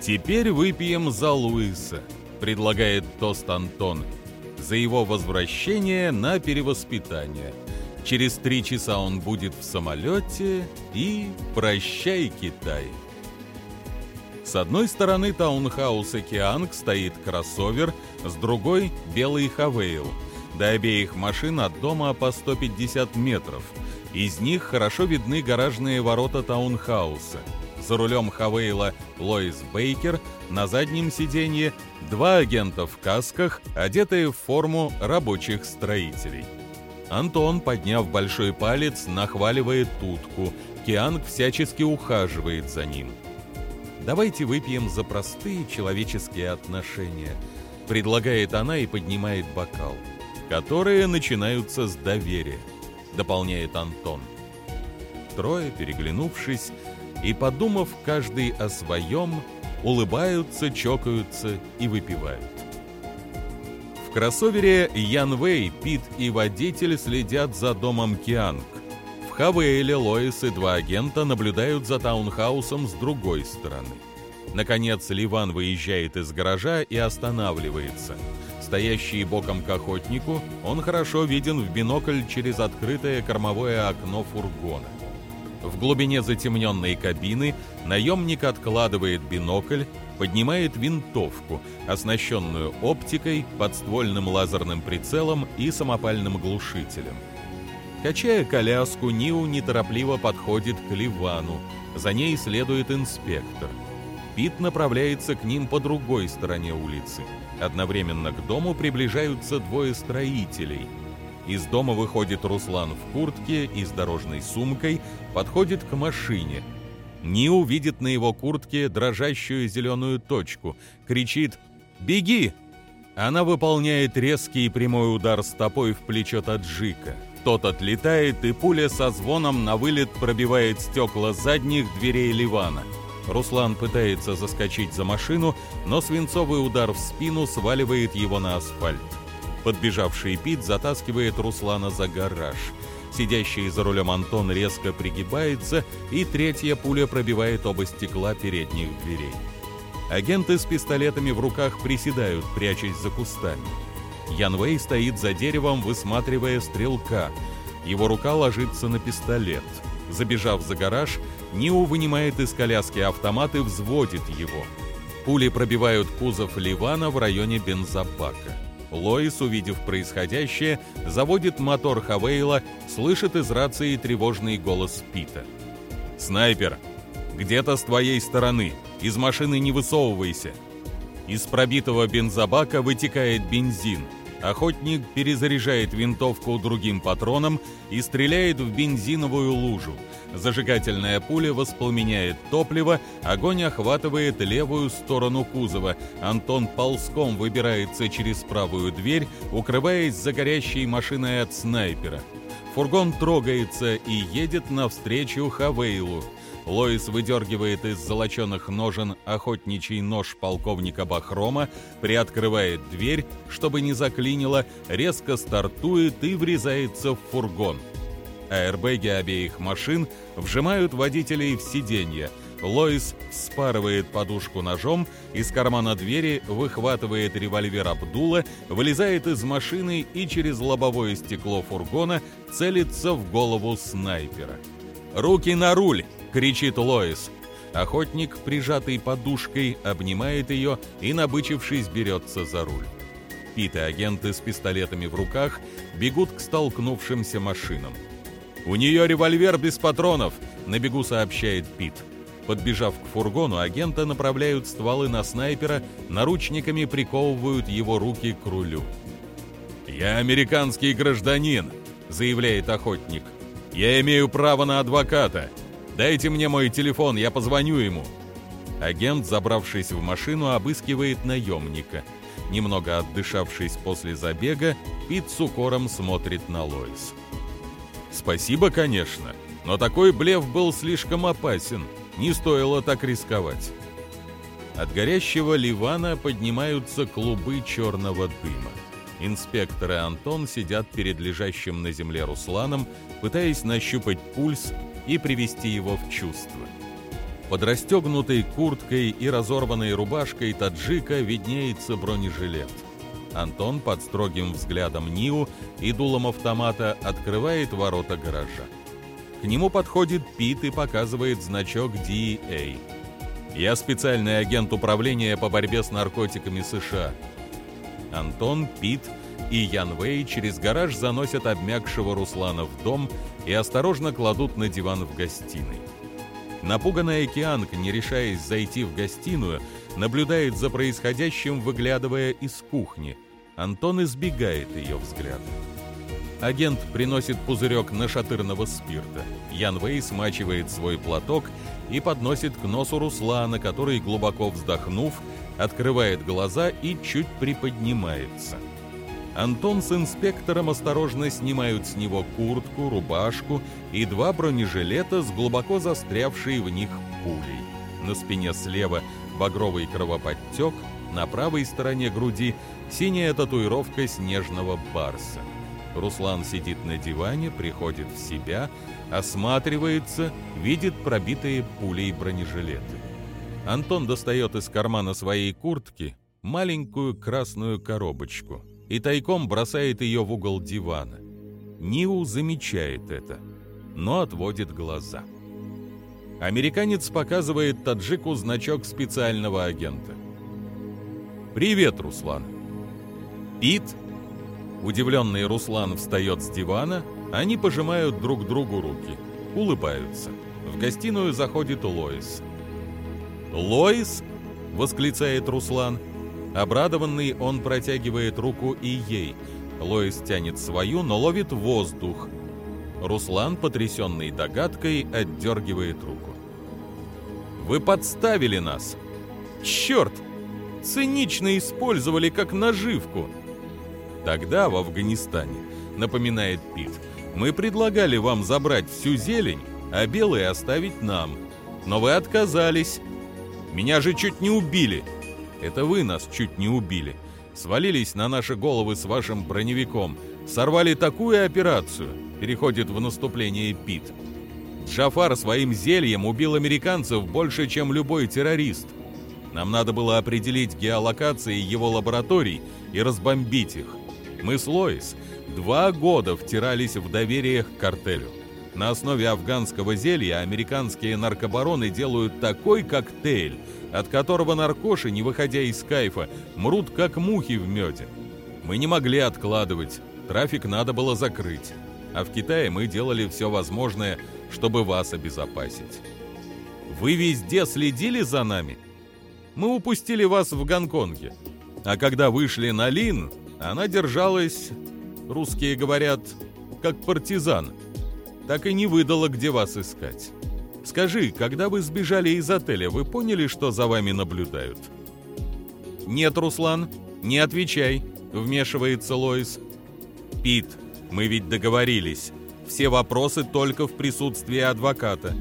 «Теперь выпьем за Луиса», — предлагает тост Антон, «за его возвращение на перевоспитание. Через три часа он будет в самолете и прощай, Китай». С одной стороны таунхауса Кианг стоит кроссовер, с другой — белый Хавейл. До обеих машин от дома по 150 метров. Из них хорошо видны гаражные ворота таунхауса — за рулем Хавейла Лоис Бейкер, на заднем сиденье два агента в касках, одетые в форму рабочих строителей. Антон, подняв большой палец, нахваливает тутку. Кианг всячески ухаживает за ним. «Давайте выпьем за простые человеческие отношения», — предлагает она и поднимает бокал, которые начинаются с доверия, дополняет Антон. строя, переглянувшись и, подумав каждый о своем, улыбаются, чокаются и выпивают. В кроссовере Ян Вэй, Пит и водитель следят за домом Кианг. В Хавейле Лоис и два агента наблюдают за таунхаусом с другой стороны. Наконец, Ливан выезжает из гаража и останавливается. Стоящий боком к охотнику, он хорошо виден в бинокль через открытое кормовое окно фургона. В глубине затемненной кабины наемник откладывает бинокль, поднимает винтовку, оснащенную оптикой, подствольным лазерным прицелом и самопальным глушителем. Качая коляску, Ниу неторопливо подходит к Ливану. За ней следует инспектор. Пит направляется к ним по другой стороне улицы. Одновременно к дому приближаются двое строителей – из дома выходит Руслан в куртке и с дорожной сумкой, подходит к машине. Не увидит на его куртке дрожащую зеленую точку, кричит «Беги!». Она выполняет резкий и прямой удар стопой в плечо таджика. Тот отлетает, и пуля со звоном на вылет пробивает стекла задних дверей Ливана. Руслан пытается заскочить за машину, но свинцовый удар в спину сваливает его на асфальт. Подбежавший Пит затаскивает Руслана за гараж. Сидящий за рулем Антон резко пригибается, и третья пуля пробивает оба стекла передних дверей. Агенты с пистолетами в руках приседают, прячась за кустами. Ян Вэй стоит за деревом, высматривая стрелка. Его рука ложится на пистолет. Забежав за гараж, Ниу вынимает из коляски автомат и взводит его. Пули пробивают кузов Ливана в районе бензобака. Лоис, увидев происходящее, заводит мотор Хавейла, слышит из рации тревожный голос Пита. «Снайпер! Где-то с твоей стороны! Из машины не высовывайся!» Из пробитого бензобака вытекает бензин. Охотник перезаряжает винтовку другим патроном и стреляет в бензиновую лужу. Зажигательная пуля воспламеняет топливо, огонь охватывает левую сторону кузова. Антон ползком выбирается через правую дверь, укрываясь за горящей машиной от снайпера. Фургон трогается и едет навстречу Хавейлу. Лоис выдергивает из золоченых ножен охотничий нож полковника Бахрома, приоткрывает дверь, чтобы не заклинило, резко стартует и врезается в фургон. Аэрбэги обеих машин вжимают водителей в сиденье. Лоис спарывает подушку ножом, из кармана двери выхватывает револьвер Абдула, вылезает из машины и через лобовое стекло фургона целится в голову снайпера. «Руки на руль!» — кричит Лоис. Охотник, прижатый подушкой, обнимает ее и, набычившись, берется за руль. Пит и агенты с пистолетами в руках бегут к столкнувшимся машинам. «У нее револьвер без патронов», — на бегу сообщает Пит. Подбежав к фургону, агента направляют стволы на снайпера, наручниками приковывают его руки к рулю. «Я американский гражданин», — заявляет охотник. «Я имею право на адвоката. Дайте мне мой телефон, я позвоню ему». Агент, забравшись в машину, обыскивает наемника. Немного отдышавшись после забега, Пит с укором смотрит на Лоис. Спасибо, конечно, но такой блеф был слишком опасен, не стоило так рисковать. От горящего ливана поднимаются клубы черного дыма. Инспектор и Антон сидят перед лежащим на земле Русланом, пытаясь нащупать пульс и привести его в чувство. Под расстегнутой курткой и разорванной рубашкой таджика виднеется бронежилет. Антон под строгим взглядом Ниу и дулом автомата открывает ворота гаража. К нему подходит Пит и показывает значок DEA. «Я специальный агент управления по борьбе с наркотиками США». Антон, Пит и Ян Вэй через гараж заносят обмякшего Руслана в дом и осторожно кладут на диван в гостиной. Напуганная Кианка, не решаясь зайти в гостиную, наблюдает за происходящим, выглядывая из кухни – Антон избегает ее взгляда. Агент приносит пузырек нашатырного спирта. Ян Вэй смачивает свой платок и подносит к носу Руслана, который, глубоко вздохнув, открывает глаза и чуть приподнимается. Антон с инспектором осторожно снимают с него куртку, рубашку и два бронежилета с глубоко застрявшей в них пулей. На спине слева багровый кровоподтек, на правой стороне груди синяя татуировка снежного барса. Руслан сидит на диване, приходит в себя, осматривается, видит пробитые пулей бронежилеты. Антон достает из кармана своей куртки маленькую красную коробочку – и тайком бросает ее в угол дивана. Ниу замечает это, но отводит глаза. Американец показывает таджику значок специального агента. «Привет, Руслан!» «Пит?» Удивленный Руслан встает с дивана, они пожимают друг другу руки, улыбаются. В гостиную заходит Лоис. «Лоис?» — восклицает Руслан. Обрадованный, он протягивает руку и ей. Лоис тянет свою, но ловит воздух. Руслан, потрясенный догадкой, отдергивает руку. «Вы подставили нас!» «Черт! Цинично использовали как наживку!» «Тогда в Афганистане, — напоминает Пит, — мы предлагали вам забрать всю зелень, а белые оставить нам. Но вы отказались. Меня же чуть не убили!» Это вы нас чуть не убили. Свалились на наши головы с вашим броневиком. Сорвали такую операцию. Переходит в наступление Пит. Джафар своим зельем убил американцев больше, чем любой террорист. Нам надо было определить геолокации его лабораторий и разбомбить их. Мы с Лоис два года втирались в доверие к картелю. На основе афганского зелья американские наркобароны делают такой коктейль, от которого наркоши, не выходя из кайфа, мрут как мухи в меде. Мы не могли откладывать, трафик надо было закрыть. А в Китае мы делали все возможное, чтобы вас обезопасить. Вы везде следили за нами? Мы упустили вас в Гонконге. А когда вышли на Лин, она держалась, русские говорят, как партизан. Так и не выдала, где вас искать. Скажи, когда вы сбежали из отеля, вы поняли, что за вами наблюдают?» «Нет, Руслан, не отвечай», — вмешивается Лоис. «Пит, мы ведь договорились. Все вопросы только в присутствии адвоката».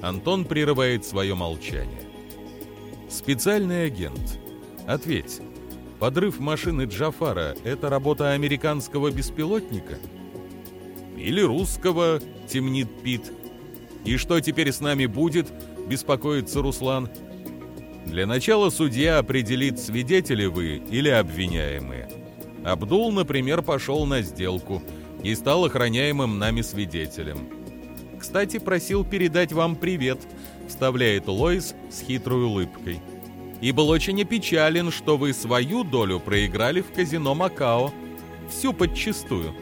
Антон прерывает свое молчание. «Специальный агент. Ответь, подрыв машины Джафара — это работа американского беспилотника?» «Или русского», — темнит Пит. «И что теперь с нами будет?» – беспокоится Руслан. «Для начала судья определит, свидетели вы или обвиняемые. Абдул, например, пошел на сделку и стал охраняемым нами свидетелем. Кстати, просил передать вам привет», – вставляет Лоис с хитрой улыбкой. «И был очень опечален, что вы свою долю проиграли в казино Макао. Всю подчистую».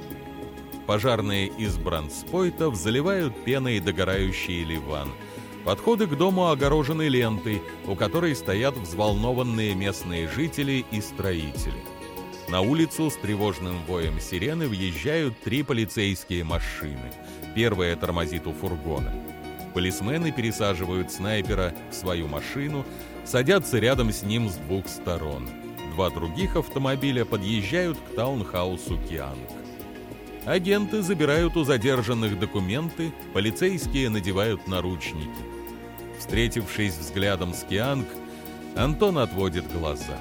Пожарные из бранспойта заливают пеной догорающий ливан. Подходы к дому огорожены лентой, у которой стоят взволнованные местные жители и строители. На улицу с тревожным воем сирены въезжают три полицейские машины. Первая тормозит у фургона. Полисмены пересаживают снайпера в свою машину, садятся рядом с ним с двух сторон. Два других автомобиля подъезжают к таунхаусу Кианг. Агенты забирают у задержанных документы, полицейские надевают наручники. Встретившись взглядом с Кианг, Антон отводит глаза.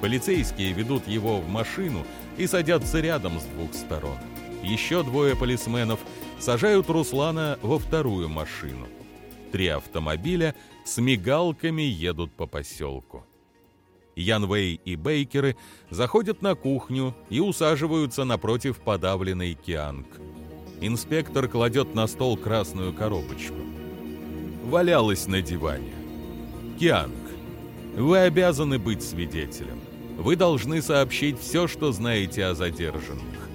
Полицейские ведут его в машину и садятся рядом с двух сторон. Еще двое полисменов сажают Руслана во вторую машину. Три автомобиля с мигалками едут по поселку. Янвей и Бейкеры заходят на кухню и усаживаются напротив подавленной Кианг. Инспектор кладет на стол красную коробочку. Валялась на диване. Кианг, вы обязаны быть свидетелем. Вы должны сообщить все, что знаете о задержанных.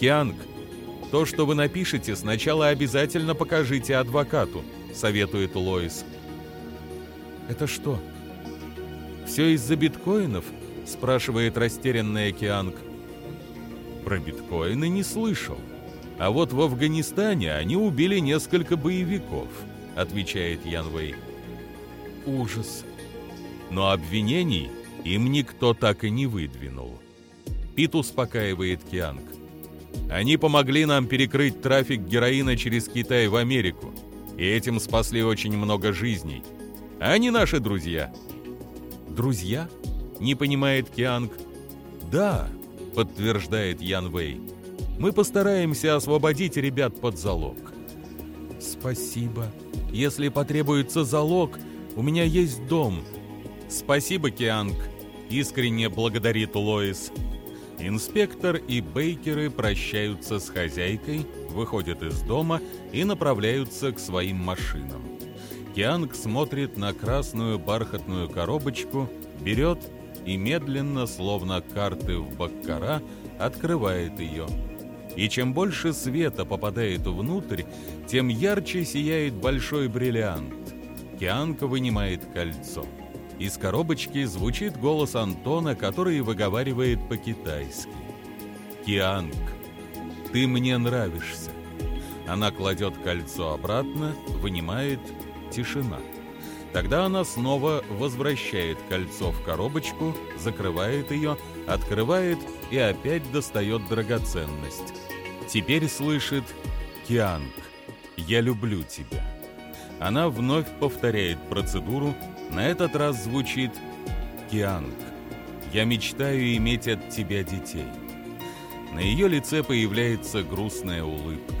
Кианг, то, что вы напишете, сначала обязательно покажите адвокату, советует Лоис. Это что? «Все из-за биткоинов?» – спрашивает растерянная Кианг. Про биткоины не слышал. А вот в Афганистане они убили несколько боевиков, отвечает Янвей. Ужас. Но обвинений им никто так и не выдвинул. Пит успокаивает Кианг. Они помогли нам перекрыть трафик героина через Китай в Америку, и этим спасли очень много жизней. Они наши друзья. Друзья? Не понимает Кианг. Да, подтверждает Ян Вэй. Мы постараемся освободить ребят под залог. Спасибо. Если потребуется залог, у меня есть дом. Спасибо, Кианг. Искренне благодарит Лоис. Инспектор и бейкеры прощаются с хозяйкой, выходят из дома и направляются к своим машинам. Кианг смотрит на красную бархатную коробочку, берет и медленно, словно карты в Баккара, открывает ее. И чем больше света попадает внутрь, тем ярче сияет большой бриллиант. Кианг вынимает кольцо. Из коробочки звучит голос Антона, который выговаривает по-китайски. «Кианг, ты мне нравишься». Она кладет кольцо обратно, вынимает тишина. Тогда она снова возвращает кольцо в коробочку, закрывает ее, открывает и опять достает драгоценность. Теперь слышит «Кианг, я люблю тебя». Она вновь повторяет процедуру, на этот раз звучит «Кианг, я мечтаю иметь от тебя детей». На ее лице появляется грустная улыбка.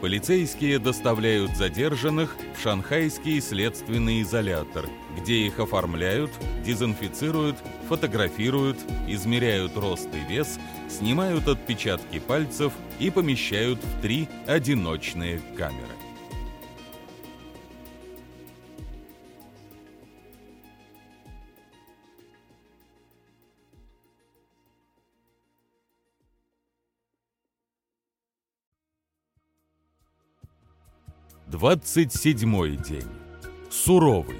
Полицейские доставляют задержанных в шанхайский следственный изолятор, где их оформляют, дезинфицируют, фотографируют, измеряют рост и вес, снимают отпечатки пальцев и помещают в три одиночные камеры. 27 день. Суровый.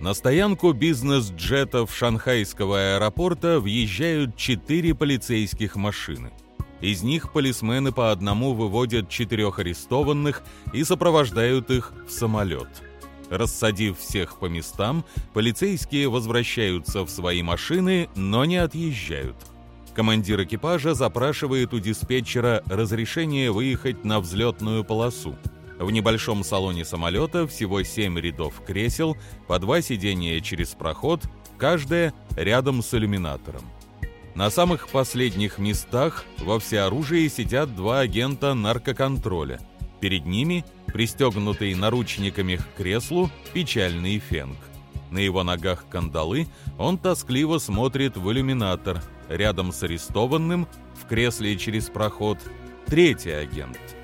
На стоянку бизнес-джетов шанхайского аэропорта въезжают четыре полицейских машины. Из них полисмены по одному выводят четырех арестованных и сопровождают их в самолет. Рассадив всех по местам, полицейские возвращаются в свои машины, но не отъезжают. Командир экипажа запрашивает у диспетчера разрешение выехать на взлетную полосу. В небольшом салоне самолета всего 7 рядов кресел, по два сидения через проход, каждое рядом с иллюминатором. На самых последних местах во всеоружии сидят два агента наркоконтроля. Перед ними, пристегнутый наручниками к креслу, печальный фенг. На его ногах кандалы, он тоскливо смотрит в иллюминатор. Рядом с арестованным, в кресле через проход, третий агент –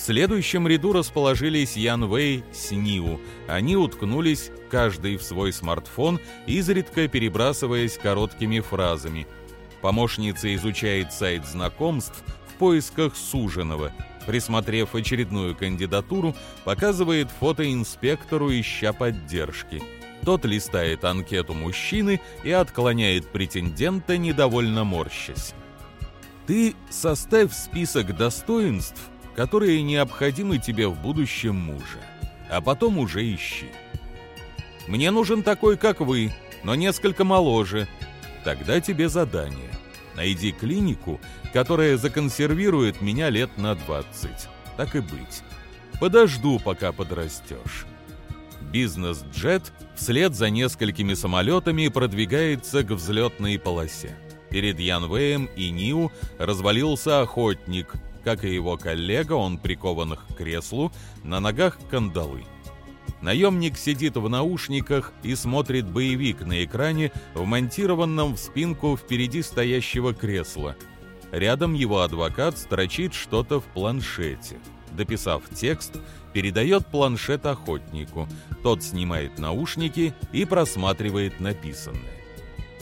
в следующем ряду расположились Ян Вэй с Ниу. Они уткнулись, каждый в свой смартфон, изредка перебрасываясь короткими фразами. Помощница изучает сайт знакомств в поисках суженого. Присмотрев очередную кандидатуру, показывает фото инспектору, ища поддержки. Тот листает анкету мужчины и отклоняет претендента, недовольно морщась. «Ты составь список достоинств, которые необходимы тебе в будущем муже, а потом уже ищи. Мне нужен такой, как вы, но несколько моложе. Тогда тебе задание. Найди клинику, которая законсервирует меня лет на 20. Так и быть. Подожду, пока подрастешь. Бизнес-джет вслед за несколькими самолетами продвигается к взлетной полосе. Перед Янвеем и Ниу развалился охотник – как и его коллега, он прикован к креслу, на ногах кандалы. Наемник сидит в наушниках и смотрит боевик на экране, вмонтированном в спинку впереди стоящего кресла. Рядом его адвокат строчит что-то в планшете. Дописав текст, передает планшет охотнику. Тот снимает наушники и просматривает написанное.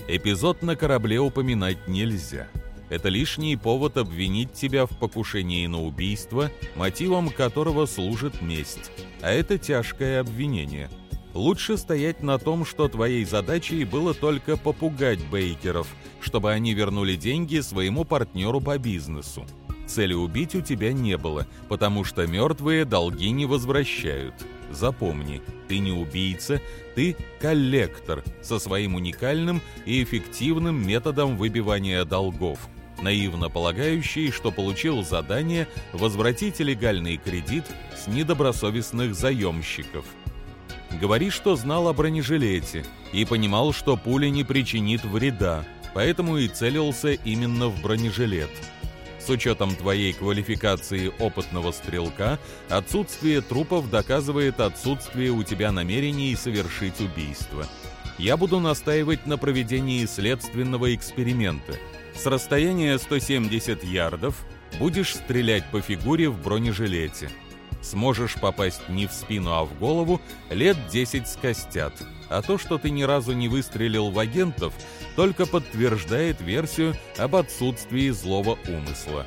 Эпизод на корабле упоминать нельзя это лишний повод обвинить тебя в покушении на убийство, мотивом которого служит месть. А это тяжкое обвинение. Лучше стоять на том, что твоей задачей было только попугать бейкеров, чтобы они вернули деньги своему партнеру по бизнесу. Цели убить у тебя не было, потому что мертвые долги не возвращают. Запомни, ты не убийца, ты коллектор со своим уникальным и эффективным методом выбивания долгов, наивно полагающий, что получил задание возвратить легальный кредит с недобросовестных заемщиков. Говори, что знал о бронежилете и понимал, что пуля не причинит вреда, поэтому и целился именно в бронежилет – с учетом твоей квалификации опытного стрелка, отсутствие трупов доказывает отсутствие у тебя намерений совершить убийство. Я буду настаивать на проведении следственного эксперимента. С расстояния 170 ярдов будешь стрелять по фигуре в бронежилете. Сможешь попасть не в спину, а в голову, лет 10 скостят. А то, что ты ни разу не выстрелил в агентов, только подтверждает версию об отсутствии злого умысла.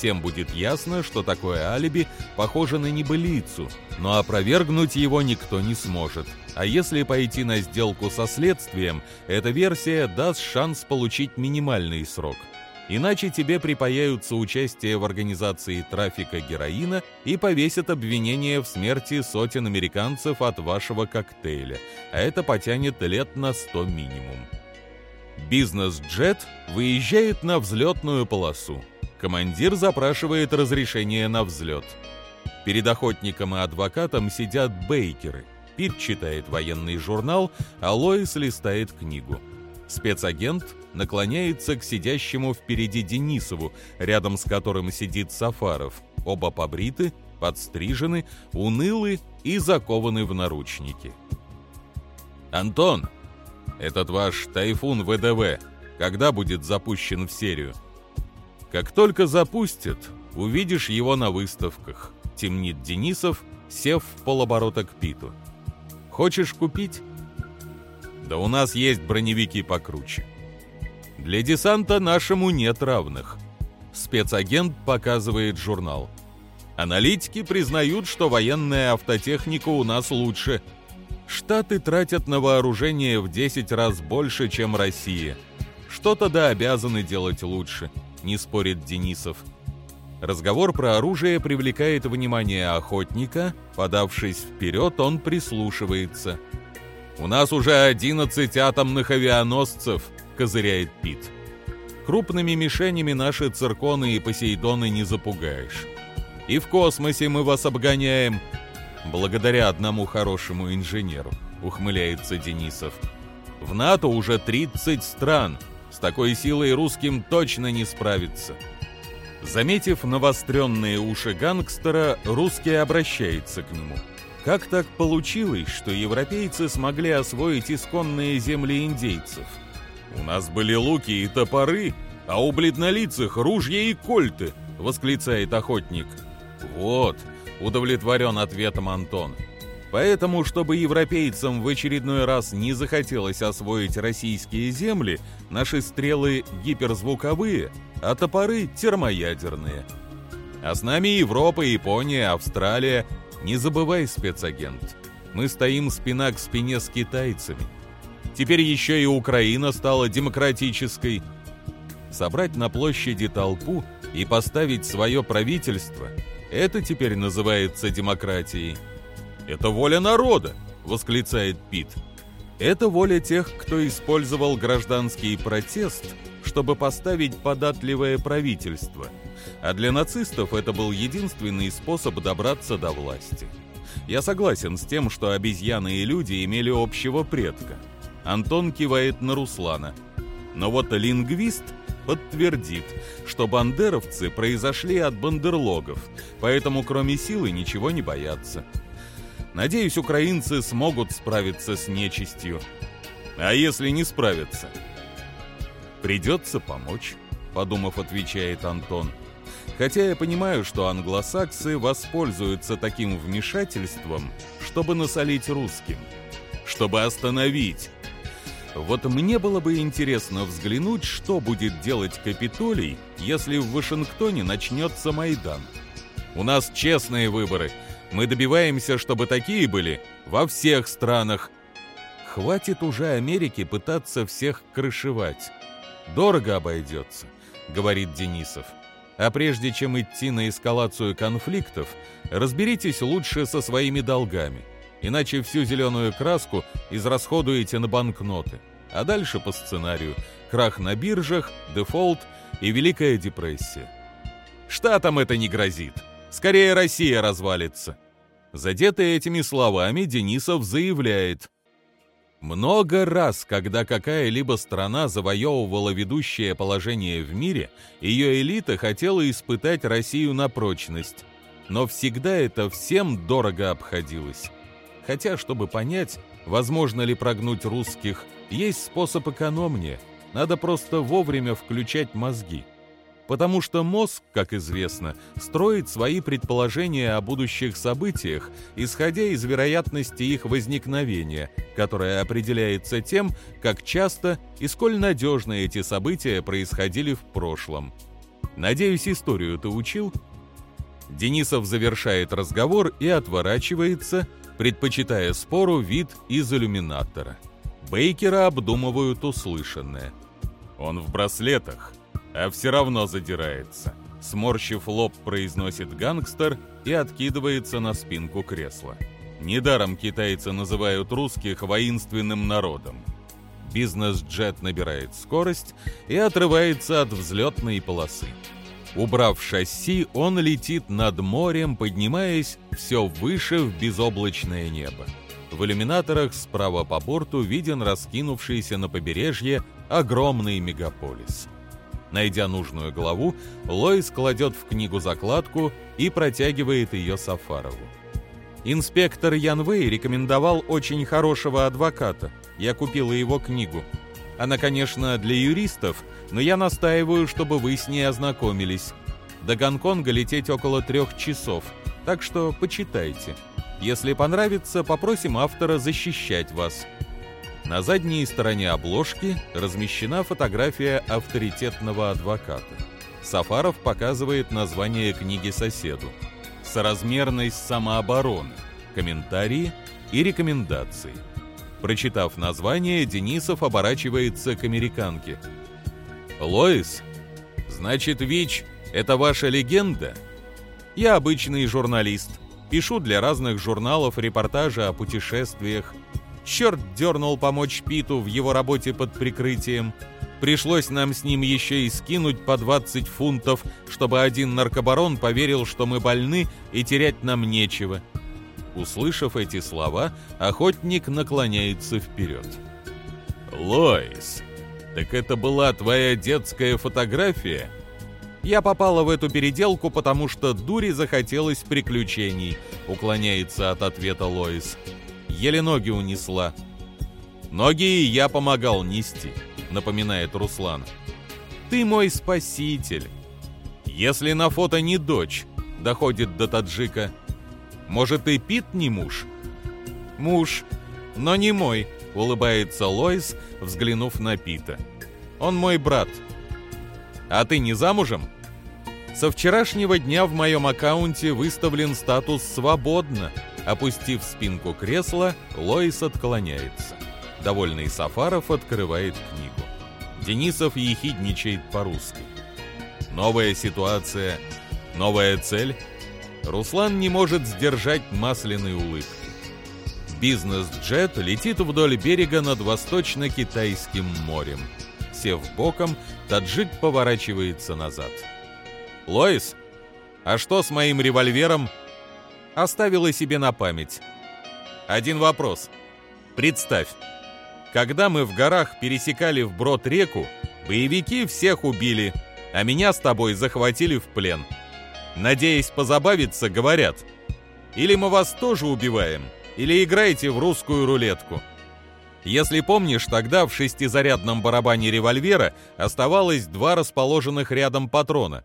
Всем будет ясно, что такое алиби похоже на небылицу, но опровергнуть его никто не сможет. А если пойти на сделку со следствием, эта версия даст шанс получить минимальный срок. Иначе тебе припаяются участие в организации трафика героина и повесят обвинение в смерти сотен американцев от вашего коктейля, а это потянет лет на 100 минимум. Бизнес-джет выезжает на взлетную полосу. Командир запрашивает разрешение на взлет. Перед охотником и адвокатом сидят бейкеры. Пит читает военный журнал, а Лоис листает книгу. Спецагент наклоняется к сидящему впереди Денисову, рядом с которым сидит Сафаров. Оба побриты, подстрижены, унылы и закованы в наручники. «Антон, этот ваш «Тайфун ВДВ» когда будет запущен в серию? Как только запустят, увидишь его на выставках. Темнит Денисов, сев в полоборота к Питу. Хочешь купить? Да у нас есть броневики покруче. Для десанта нашему нет равных. Спецагент показывает журнал. Аналитики признают, что военная автотехника у нас лучше – Штаты тратят на вооружение в 10 раз больше, чем Россия. Что-то да обязаны делать лучше, не спорит Денисов. Разговор про оружие привлекает внимание охотника. Подавшись вперед, он прислушивается. «У нас уже 11 атомных авианосцев», — козыряет Пит. «Крупными мишенями наши цирконы и посейдоны не запугаешь. И в космосе мы вас обгоняем, благодаря одному хорошему инженеру», — ухмыляется Денисов. «В НАТО уже 30 стран. Такой силой русским точно не справиться». Заметив навостренные уши гангстера, русский обращается к нему. Как так получилось, что европейцы смогли освоить исконные земли индейцев? У нас были луки и топоры, а у бледнолицых ружья и кольты, восклицает охотник. Вот, удовлетворен ответом Антон. Поэтому, чтобы европейцам в очередной раз не захотелось освоить российские земли, наши стрелы гиперзвуковые, а топоры термоядерные. А с нами Европа, Япония, Австралия. Не забывай, спецагент, мы стоим спина к спине с китайцами. Теперь еще и Украина стала демократической. Собрать на площади толпу и поставить свое правительство – это теперь называется демократией. Это воля народа, восклицает Пит. Это воля тех, кто использовал гражданский протест, чтобы поставить податливое правительство. А для нацистов это был единственный способ добраться до власти. Я согласен с тем, что обезьяны и люди имели общего предка. Антон кивает на Руслана. Но вот лингвист подтвердит, что бандеровцы произошли от бандерлогов, поэтому кроме силы ничего не боятся. Надеюсь, украинцы смогут справиться с нечистью. А если не справятся? Придется помочь, подумав, отвечает Антон. Хотя я понимаю, что англосаксы воспользуются таким вмешательством, чтобы насолить русским, чтобы остановить вот мне было бы интересно взглянуть, что будет делать Капитолий, если в Вашингтоне начнется Майдан. У нас честные выборы. Мы добиваемся, чтобы такие были во всех странах. Хватит уже Америки пытаться всех крышевать. Дорого обойдется, говорит Денисов. А прежде чем идти на эскалацию конфликтов, разберитесь лучше со своими долгами. Иначе всю зеленую краску израсходуете на банкноты. А дальше по сценарию крах на биржах, дефолт и Великая депрессия. Штатам это не грозит. Скорее Россия развалится. Задетый этими словами, Денисов заявляет. Много раз, когда какая-либо страна завоевывала ведущее положение в мире, ее элита хотела испытать Россию на прочность. Но всегда это всем дорого обходилось. Хотя, чтобы понять, возможно ли прогнуть русских, есть способ экономнее. Надо просто вовремя включать мозги потому что мозг, как известно, строит свои предположения о будущих событиях, исходя из вероятности их возникновения, которая определяется тем, как часто и сколь надежно эти события происходили в прошлом. Надеюсь, историю ты учил? Денисов завершает разговор и отворачивается, предпочитая спору вид из иллюминатора. Бейкера обдумывают услышанное. Он в браслетах, а все равно задирается. Сморщив лоб, произносит гангстер и откидывается на спинку кресла. Недаром китайцы называют русских воинственным народом. Бизнес-джет набирает скорость и отрывается от взлетной полосы. Убрав шасси, он летит над морем, поднимаясь все выше в безоблачное небо. В иллюминаторах справа по борту виден раскинувшийся на побережье огромный мегаполис – Найдя нужную главу, Лоис кладет в книгу закладку и протягивает ее Сафарову. Инспектор Ян Вэй рекомендовал очень хорошего адвоката. Я купила его книгу. Она, конечно, для юристов, но я настаиваю, чтобы вы с ней ознакомились. До Гонконга лететь около трех часов, так что почитайте. Если понравится, попросим автора защищать вас. На задней стороне обложки размещена фотография авторитетного адвоката. Сафаров показывает название книги соседу. Соразмерность самообороны, комментарии и рекомендации. Прочитав название, Денисов оборачивается к американке. «Лоис, значит, ВИЧ — это ваша легенда?» «Я обычный журналист. Пишу для разных журналов репортажи о путешествиях, Черт дернул помочь Питу в его работе под прикрытием. Пришлось нам с ним еще и скинуть по 20 фунтов, чтобы один наркобарон поверил, что мы больны и терять нам нечего. Услышав эти слова, охотник наклоняется вперед. «Лоис, так это была твоя детская фотография?» Я попала в эту переделку, потому что дури захотелось приключений, уклоняется от ответа Лоис еле ноги унесла. Ноги я помогал нести, напоминает Руслан. Ты мой спаситель. Если на фото не дочь, доходит до таджика. Может, и Пит не муж? Муж, но не мой, улыбается Лойс, взглянув на Пита. Он мой брат. А ты не замужем? Со вчерашнего дня в моем аккаунте выставлен статус «Свободно», Опустив спинку кресла, Лоис отклоняется. Довольный Сафаров открывает книгу. Денисов ехидничает по-русски. Новая ситуация, новая цель. Руслан не может сдержать масляной улыбки. Бизнес-джет летит вдоль берега над восточно-китайским морем. Сев боком, таджик поворачивается назад. «Лоис, а что с моим револьвером?» оставила себе на память. Один вопрос. Представь, когда мы в горах пересекали вброд реку, боевики всех убили, а меня с тобой захватили в плен. Надеясь позабавиться, говорят, или мы вас тоже убиваем, или играете в русскую рулетку. Если помнишь, тогда в шестизарядном барабане револьвера оставалось два расположенных рядом патрона.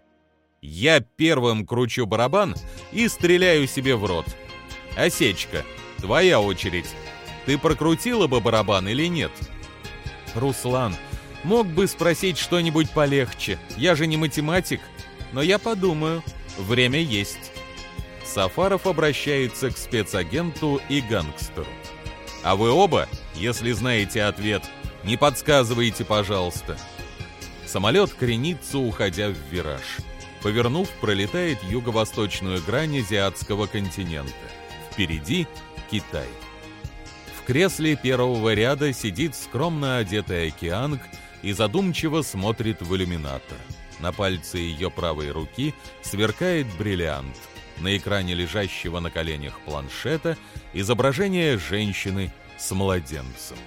Я первым кручу барабан и стреляю себе в рот. Осечка, твоя очередь. Ты прокрутила бы барабан или нет? Руслан, мог бы спросить что-нибудь полегче. Я же не математик. Но я подумаю. Время есть. Сафаров обращается к спецагенту и гангстеру. А вы оба, если знаете ответ, не подсказывайте, пожалуйста. Самолет кренится, уходя в вираж. Повернув, пролетает юго-восточную грань азиатского континента. Впереди Китай. В кресле первого ряда сидит скромно одетая океанг и задумчиво смотрит в иллюминатор. На пальце ее правой руки сверкает бриллиант. На экране лежащего на коленях планшета изображение женщины с младенцем.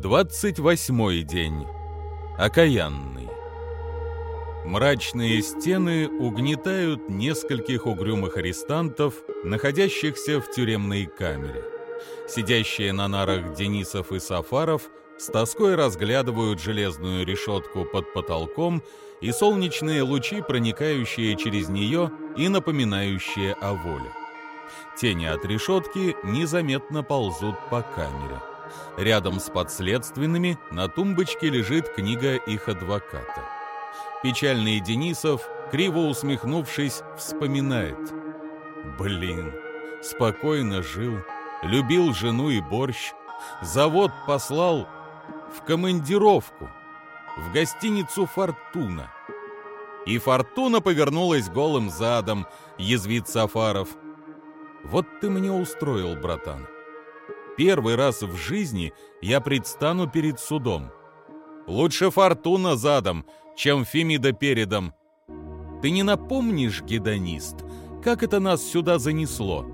Двадцать восьмой день. Окаянный. Мрачные стены угнетают нескольких угрюмых арестантов, находящихся в тюремной камере. Сидящие на нарах Денисов и Сафаров с тоской разглядывают железную решетку под потолком и солнечные лучи, проникающие через нее и напоминающие о воле. Тени от решетки незаметно ползут по камере. Рядом с подследственными на тумбочке лежит книга их адвоката. Печальный Денисов, криво усмехнувшись, вспоминает. «Блин, спокойно жил, любил жену и борщ, завод послал в командировку, в гостиницу «Фортуна». И «Фортуна» повернулась голым задом, язвит Сафаров. «Вот ты мне устроил, братан. Первый раз в жизни я предстану перед судом. Лучше «Фортуна» задом, чем Фемида передом. Ты не напомнишь, гедонист, как это нас сюда занесло?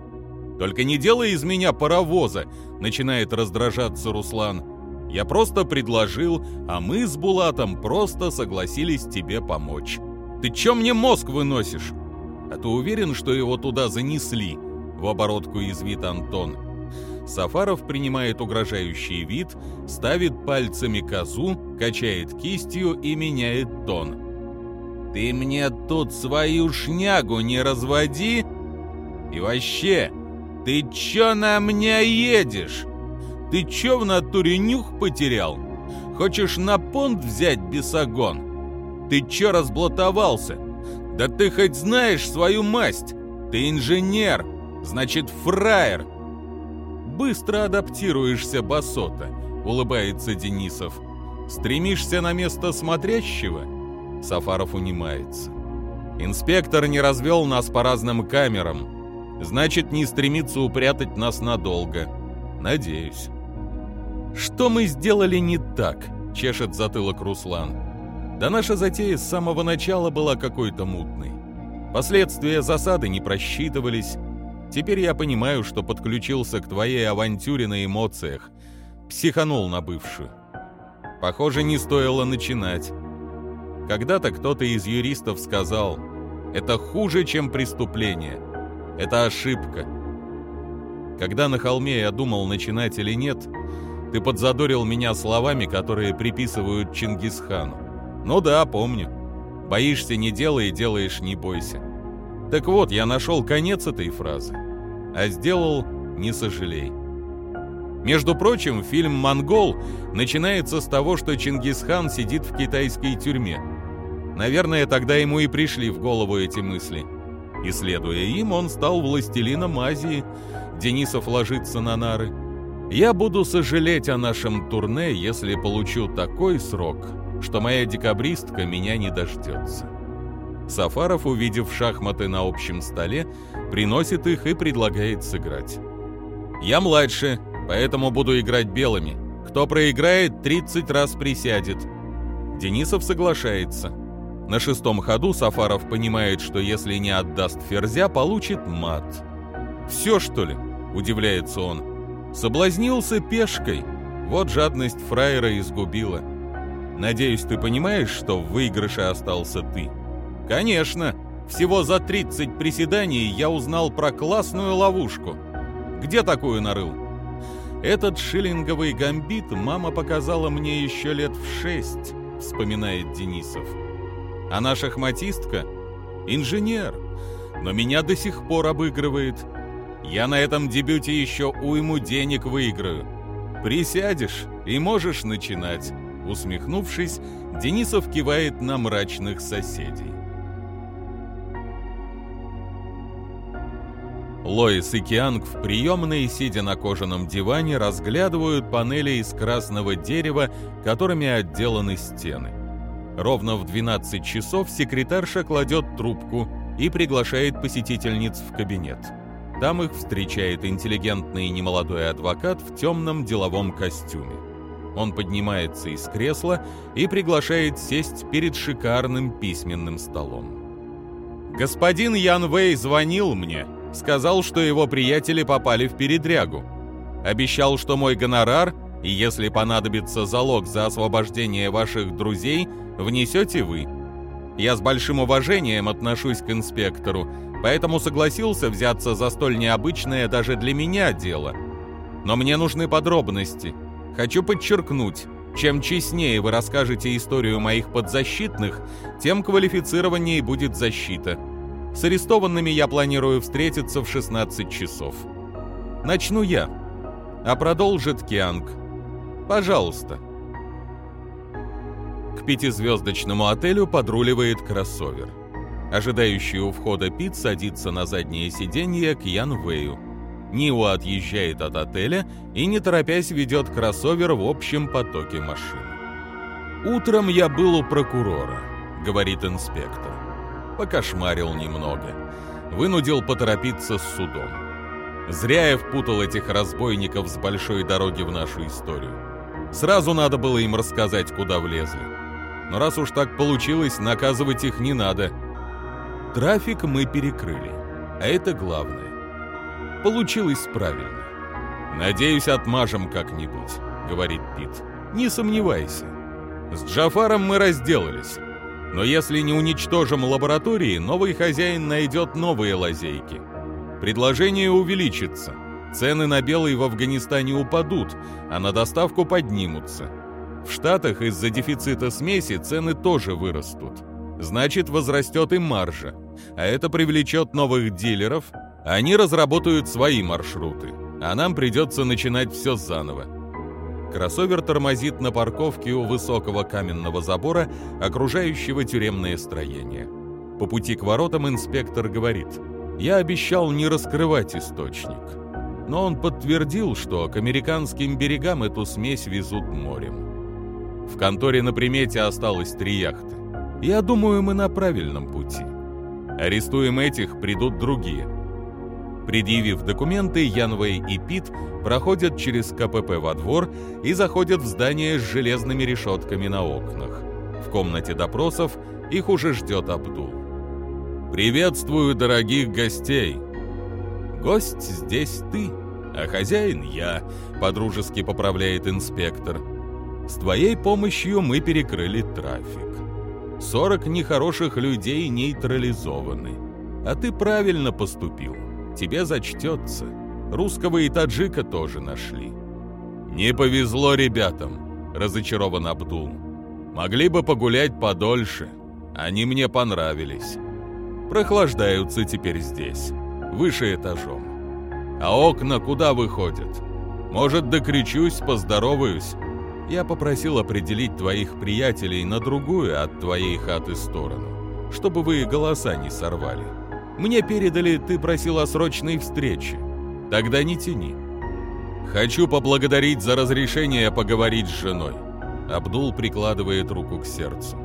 Только не делай из меня паровоза, начинает раздражаться Руслан. Я просто предложил, а мы с Булатом просто согласились тебе помочь. Ты чё мне мозг выносишь? А ты уверен, что его туда занесли? В оборотку извит Антон. Сафаров принимает угрожающий вид, ставит пальцами козу, качает кистью и меняет тон. «Ты мне тут свою шнягу не разводи! И вообще, ты чё на меня едешь? Ты чё в натуре нюх потерял? Хочешь на понт взять бесогон? Ты чё разблатовался? Да ты хоть знаешь свою масть? Ты инженер, значит фраер!» Быстро адаптируешься, Басота», — улыбается Денисов. «Стремишься на место смотрящего?» Сафаров унимается. «Инспектор не развел нас по разным камерам. Значит, не стремится упрятать нас надолго. Надеюсь». «Что мы сделали не так?» — чешет затылок Руслан. «Да наша затея с самого начала была какой-то мутной. Последствия засады не просчитывались, Теперь я понимаю, что подключился к твоей авантюре на эмоциях. Психанул на бывшую. Похоже, не стоило начинать. Когда-то кто-то из юристов сказал, это хуже, чем преступление. Это ошибка. Когда на холме я думал, начинать или нет, ты подзадорил меня словами, которые приписывают Чингисхану. Ну да, помню. Боишься не делай, делаешь не бойся. Так вот, я нашел конец этой фразы а сделал «не сожалей». Между прочим, фильм «Монгол» начинается с того, что Чингисхан сидит в китайской тюрьме. Наверное, тогда ему и пришли в голову эти мысли. И следуя им, он стал властелином Азии. Денисов ложится на нары. «Я буду сожалеть о нашем турне, если получу такой срок, что моя декабристка меня не дождется». Сафаров, увидев шахматы на общем столе, приносит их и предлагает сыграть. «Я младше, поэтому буду играть белыми. Кто проиграет, 30 раз присядет». Денисов соглашается. На шестом ходу Сафаров понимает, что если не отдаст ферзя, получит мат. «Все, что ли?» – удивляется он. «Соблазнился пешкой. Вот жадность фраера изгубила. Надеюсь, ты понимаешь, что в выигрыше остался ты?» Конечно, всего за 30 приседаний я узнал про классную ловушку. Где такую нарыл? Этот шиллинговый гамбит мама показала мне еще лет в шесть, вспоминает Денисов. А наша шахматистка — инженер, но меня до сих пор обыгрывает. Я на этом дебюте еще уйму денег выиграю. Присядешь и можешь начинать. Усмехнувшись, Денисов кивает на мрачных соседей. Лоис и Кианг в приемной, сидя на кожаном диване, разглядывают панели из красного дерева, которыми отделаны стены. Ровно в 12 часов секретарша кладет трубку и приглашает посетительниц в кабинет. Там их встречает интеллигентный немолодой адвокат в темном деловом костюме. Он поднимается из кресла и приглашает сесть перед шикарным письменным столом. «Господин Ян Вэй звонил мне», сказал, что его приятели попали в передрягу. Обещал, что мой гонорар, и если понадобится залог за освобождение ваших друзей, внесете вы. Я с большим уважением отношусь к инспектору, поэтому согласился взяться за столь необычное даже для меня дело. Но мне нужны подробности. Хочу подчеркнуть, чем честнее вы расскажете историю моих подзащитных, тем квалифицированнее будет защита. С арестованными я планирую встретиться в 16 часов. Начну я, а продолжит Кианг. Пожалуйста. К пятизвездочному отелю подруливает кроссовер. Ожидающий у входа Пит садится на заднее сиденье к Ян Вэю. Нио отъезжает от отеля и, не торопясь, ведет кроссовер в общем потоке машин. «Утром я был у прокурора», — говорит инспектор покошмарил немного. Вынудил поторопиться с судом. Зря я впутал этих разбойников с большой дороги в нашу историю. Сразу надо было им рассказать, куда влезли. Но раз уж так получилось, наказывать их не надо. Трафик мы перекрыли, а это главное. Получилось правильно. «Надеюсь, отмажем как-нибудь», — говорит Пит. «Не сомневайся. С Джафаром мы разделались. Но если не уничтожим лаборатории, новый хозяин найдет новые лазейки. Предложение увеличится. Цены на белый в Афганистане упадут, а на доставку поднимутся. В Штатах из-за дефицита смеси цены тоже вырастут. Значит, возрастет и маржа. А это привлечет новых дилеров. Они разработают свои маршруты. А нам придется начинать все заново. Кроссовер тормозит на парковке у высокого каменного забора, окружающего тюремное строение. По пути к воротам инспектор говорит, «Я обещал не раскрывать источник». Но он подтвердил, что к американским берегам эту смесь везут морем. В конторе на примете осталось три яхты. Я думаю, мы на правильном пути. Арестуем этих, придут другие. Предъявив документы, Янвей и Пит проходят через КПП во двор и заходят в здание с железными решетками на окнах. В комнате допросов их уже ждет Абдул. «Приветствую дорогих гостей!» «Гость здесь ты, а хозяин я», — подружески поправляет инспектор. «С твоей помощью мы перекрыли трафик. Сорок нехороших людей нейтрализованы. А ты правильно поступил тебе зачтется. Русского и таджика тоже нашли. Не повезло ребятам, разочарован Абдул. Могли бы погулять подольше. Они мне понравились. Прохлаждаются теперь здесь, выше этажом. А окна куда выходят? Может, докричусь, поздороваюсь? Я попросил определить твоих приятелей на другую от твоей хаты сторону, чтобы вы голоса не сорвали. Мне передали, ты просил о срочной встрече. Тогда не тяни. Хочу поблагодарить за разрешение поговорить с женой. Абдул прикладывает руку к сердцу.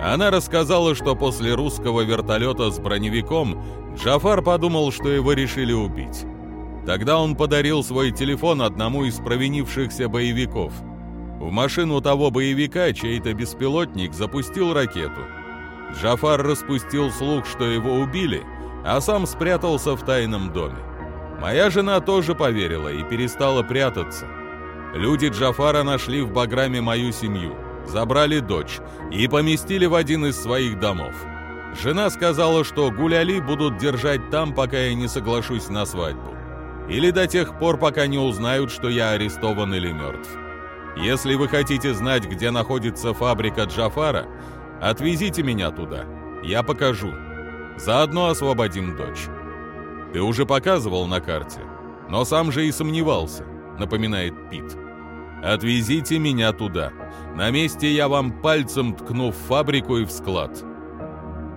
Она рассказала, что после русского вертолета с броневиком Джафар подумал, что его решили убить. Тогда он подарил свой телефон одному из провинившихся боевиков. В машину того боевика чей-то беспилотник запустил ракету. Джафар распустил слух, что его убили, а сам спрятался в тайном доме. Моя жена тоже поверила и перестала прятаться. Люди Джафара нашли в Баграме мою семью, забрали дочь и поместили в один из своих домов. Жена сказала, что гуляли будут держать там, пока я не соглашусь на свадьбу. Или до тех пор, пока не узнают, что я арестован или мертв. Если вы хотите знать, где находится фабрика Джафара, отвезите меня туда. Я покажу. Заодно освободим дочь. Ты уже показывал на карте, но сам же и сомневался, напоминает Пит. Отвезите меня туда. На месте я вам пальцем ткну в фабрику и в склад.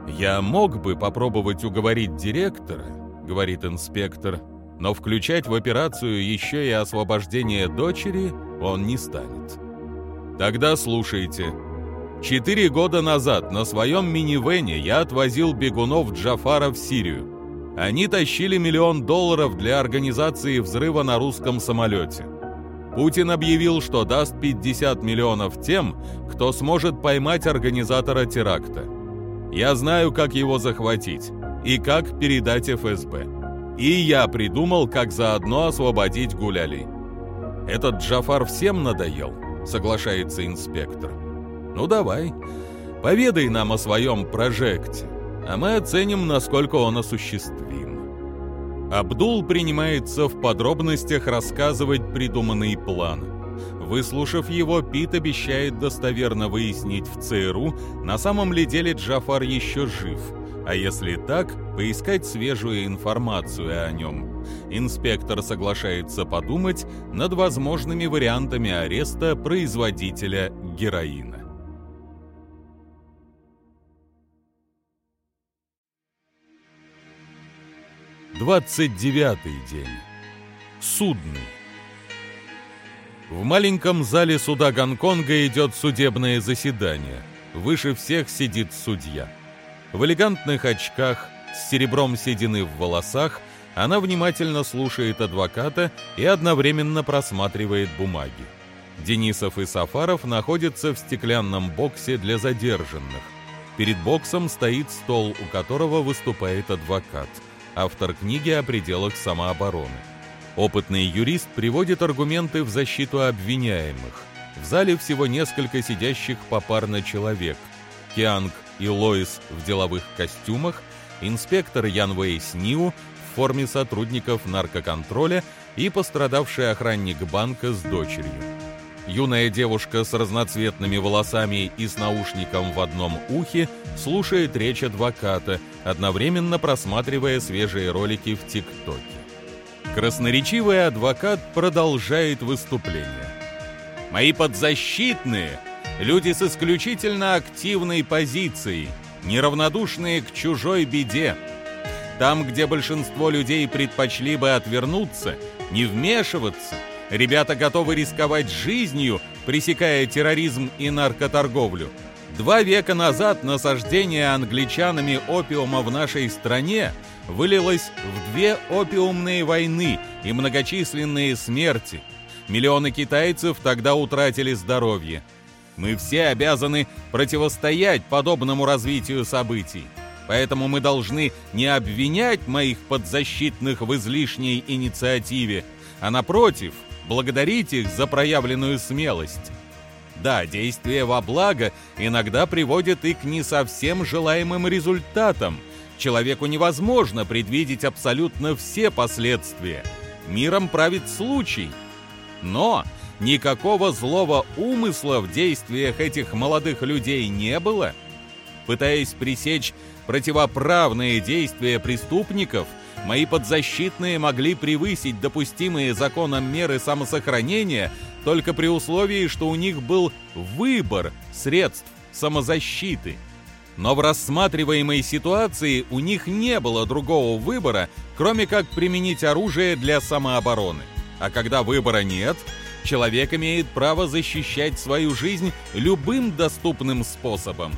Я мог бы попробовать уговорить директора, — говорит инспектор, но включать в операцию еще и освобождение дочери он не станет. Тогда слушайте. Четыре года назад на своем минивене я отвозил бегунов Джафара в Сирию. Они тащили миллион долларов для организации взрыва на русском самолете. Путин объявил, что даст 50 миллионов тем, кто сможет поймать организатора теракта. Я знаю, как его захватить и как передать ФСБ. И я придумал, как заодно освободить Гуляли. Этот Джафар всем надоел, соглашается инспектор. Ну давай, поведай нам о своем прожекте, а мы оценим, насколько он осуществим. Абдул принимается в подробностях рассказывать придуманный план. Выслушав его, Пит обещает достоверно выяснить в ЦРУ, на самом ли деле Джафар еще жив – а если так, поискать свежую информацию о нем. Инспектор соглашается подумать над возможными вариантами ареста производителя героина. Двадцать девятый день. Судный. В маленьком зале суда Гонконга идет судебное заседание. Выше всех сидит судья. В элегантных очках, с серебром седины в волосах, она внимательно слушает адвоката и одновременно просматривает бумаги. Денисов и Сафаров находятся в стеклянном боксе для задержанных. Перед боксом стоит стол, у которого выступает адвокат, автор книги о пределах самообороны. Опытный юрист приводит аргументы в защиту обвиняемых. В зале всего несколько сидящих попарно человек. Кианг и Лоис в деловых костюмах, инспектор Ян Вэй Ниу в форме сотрудников наркоконтроля и пострадавший охранник банка с дочерью. Юная девушка с разноцветными волосами и с наушником в одном ухе слушает речь адвоката, одновременно просматривая свежие ролики в ТикТоке. Красноречивый адвокат продолжает выступление. «Мои подзащитные Люди с исключительно активной позицией, неравнодушные к чужой беде. Там, где большинство людей предпочли бы отвернуться, не вмешиваться, ребята готовы рисковать жизнью, пресекая терроризм и наркоторговлю. Два века назад насаждение англичанами опиума в нашей стране вылилось в две опиумные войны и многочисленные смерти. Миллионы китайцев тогда утратили здоровье. Мы все обязаны противостоять подобному развитию событий. Поэтому мы должны не обвинять моих подзащитных в излишней инициативе, а напротив, благодарить их за проявленную смелость. Да, действие во благо иногда приводит и к не совсем желаемым результатам. Человеку невозможно предвидеть абсолютно все последствия. Миром правит случай. Но никакого злого умысла в действиях этих молодых людей не было? Пытаясь пресечь противоправные действия преступников, мои подзащитные могли превысить допустимые законом меры самосохранения только при условии, что у них был выбор средств самозащиты. Но в рассматриваемой ситуации у них не было другого выбора, кроме как применить оружие для самообороны. А когда выбора нет, Человек имеет право защищать свою жизнь любым доступным способом.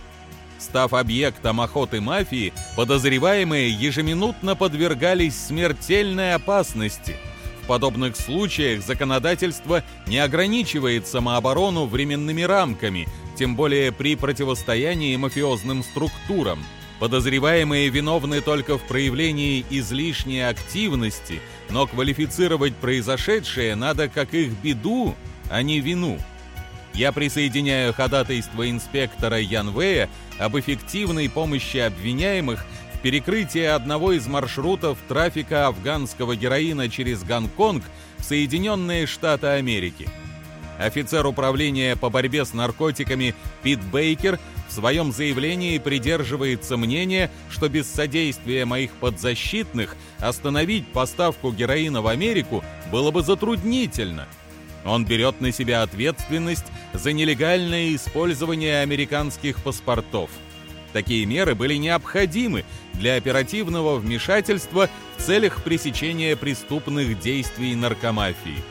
Став объектом охоты мафии, подозреваемые ежеминутно подвергались смертельной опасности. В подобных случаях законодательство не ограничивает самооборону временными рамками, тем более при противостоянии мафиозным структурам. Подозреваемые виновны только в проявлении излишней активности – но квалифицировать произошедшее надо как их беду, а не вину. Я присоединяю ходатайство инспектора Янвея об эффективной помощи обвиняемых в перекрытии одного из маршрутов трафика афганского героина через Гонконг в Соединенные Штаты Америки. Офицер управления по борьбе с наркотиками Пит Бейкер в своем заявлении придерживается мнения, что без содействия моих подзащитных остановить поставку героина в Америку было бы затруднительно. Он берет на себя ответственность за нелегальное использование американских паспортов. Такие меры были необходимы для оперативного вмешательства в целях пресечения преступных действий наркомафии.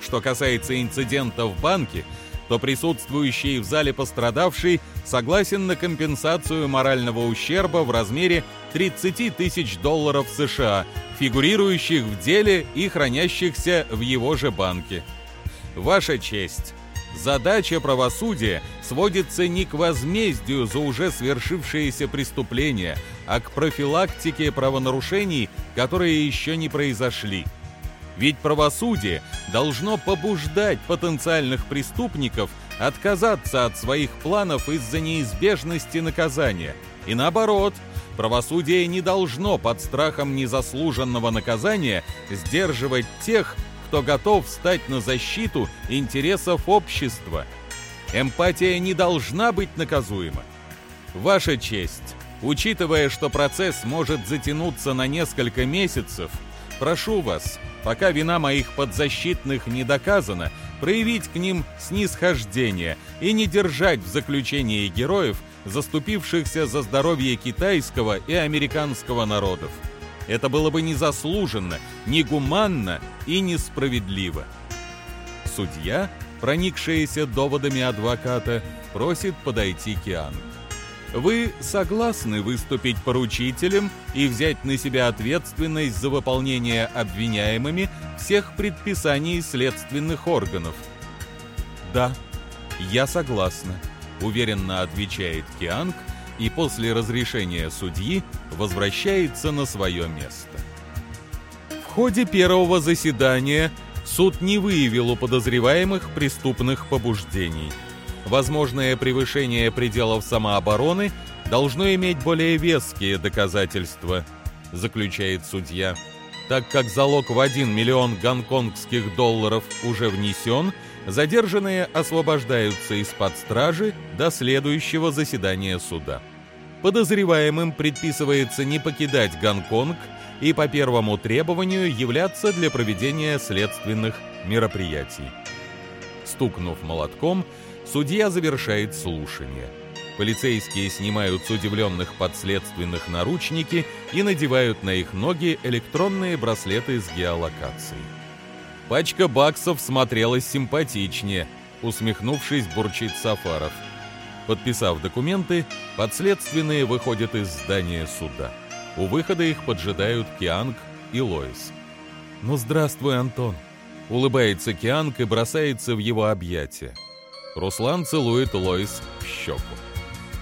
Что касается инцидента в банке, то присутствующий в зале пострадавший согласен на компенсацию морального ущерба в размере 30 тысяч долларов США, фигурирующих в деле и хранящихся в его же банке. Ваша честь, задача правосудия сводится не к возмездию за уже свершившиеся преступления, а к профилактике правонарушений, которые еще не произошли – ведь правосудие должно побуждать потенциальных преступников отказаться от своих планов из-за неизбежности наказания. И наоборот, правосудие не должно под страхом незаслуженного наказания сдерживать тех, кто готов встать на защиту интересов общества. Эмпатия не должна быть наказуема. Ваша честь, учитывая, что процесс может затянуться на несколько месяцев, прошу вас, пока вина моих подзащитных не доказана, проявить к ним снисхождение и не держать в заключении героев, заступившихся за здоровье китайского и американского народов. Это было бы незаслуженно, негуманно и несправедливо. Судья, проникшаяся доводами адвоката, просит подойти Киану. Вы согласны выступить поручителем и взять на себя ответственность за выполнение обвиняемыми всех предписаний следственных органов? Да, я согласна, уверенно отвечает Кианг и после разрешения судьи возвращается на свое место. В ходе первого заседания суд не выявил у подозреваемых преступных побуждений – возможное превышение пределов самообороны должно иметь более веские доказательства, заключает судья. Так как залог в 1 миллион гонконгских долларов уже внесен, задержанные освобождаются из-под стражи до следующего заседания суда. Подозреваемым предписывается не покидать Гонконг и по первому требованию являться для проведения следственных мероприятий. Стукнув молотком, Судья завершает слушание. Полицейские снимают с удивленных подследственных наручники и надевают на их ноги электронные браслеты с геолокацией. Пачка баксов смотрелась симпатичнее, усмехнувшись, бурчит Сафаров. Подписав документы, подследственные выходят из здания суда. У выхода их поджидают Кианг и Лоис. «Ну, здравствуй, Антон!» Улыбается Кианг и бросается в его объятия. Руслан целует Лоис в щеку.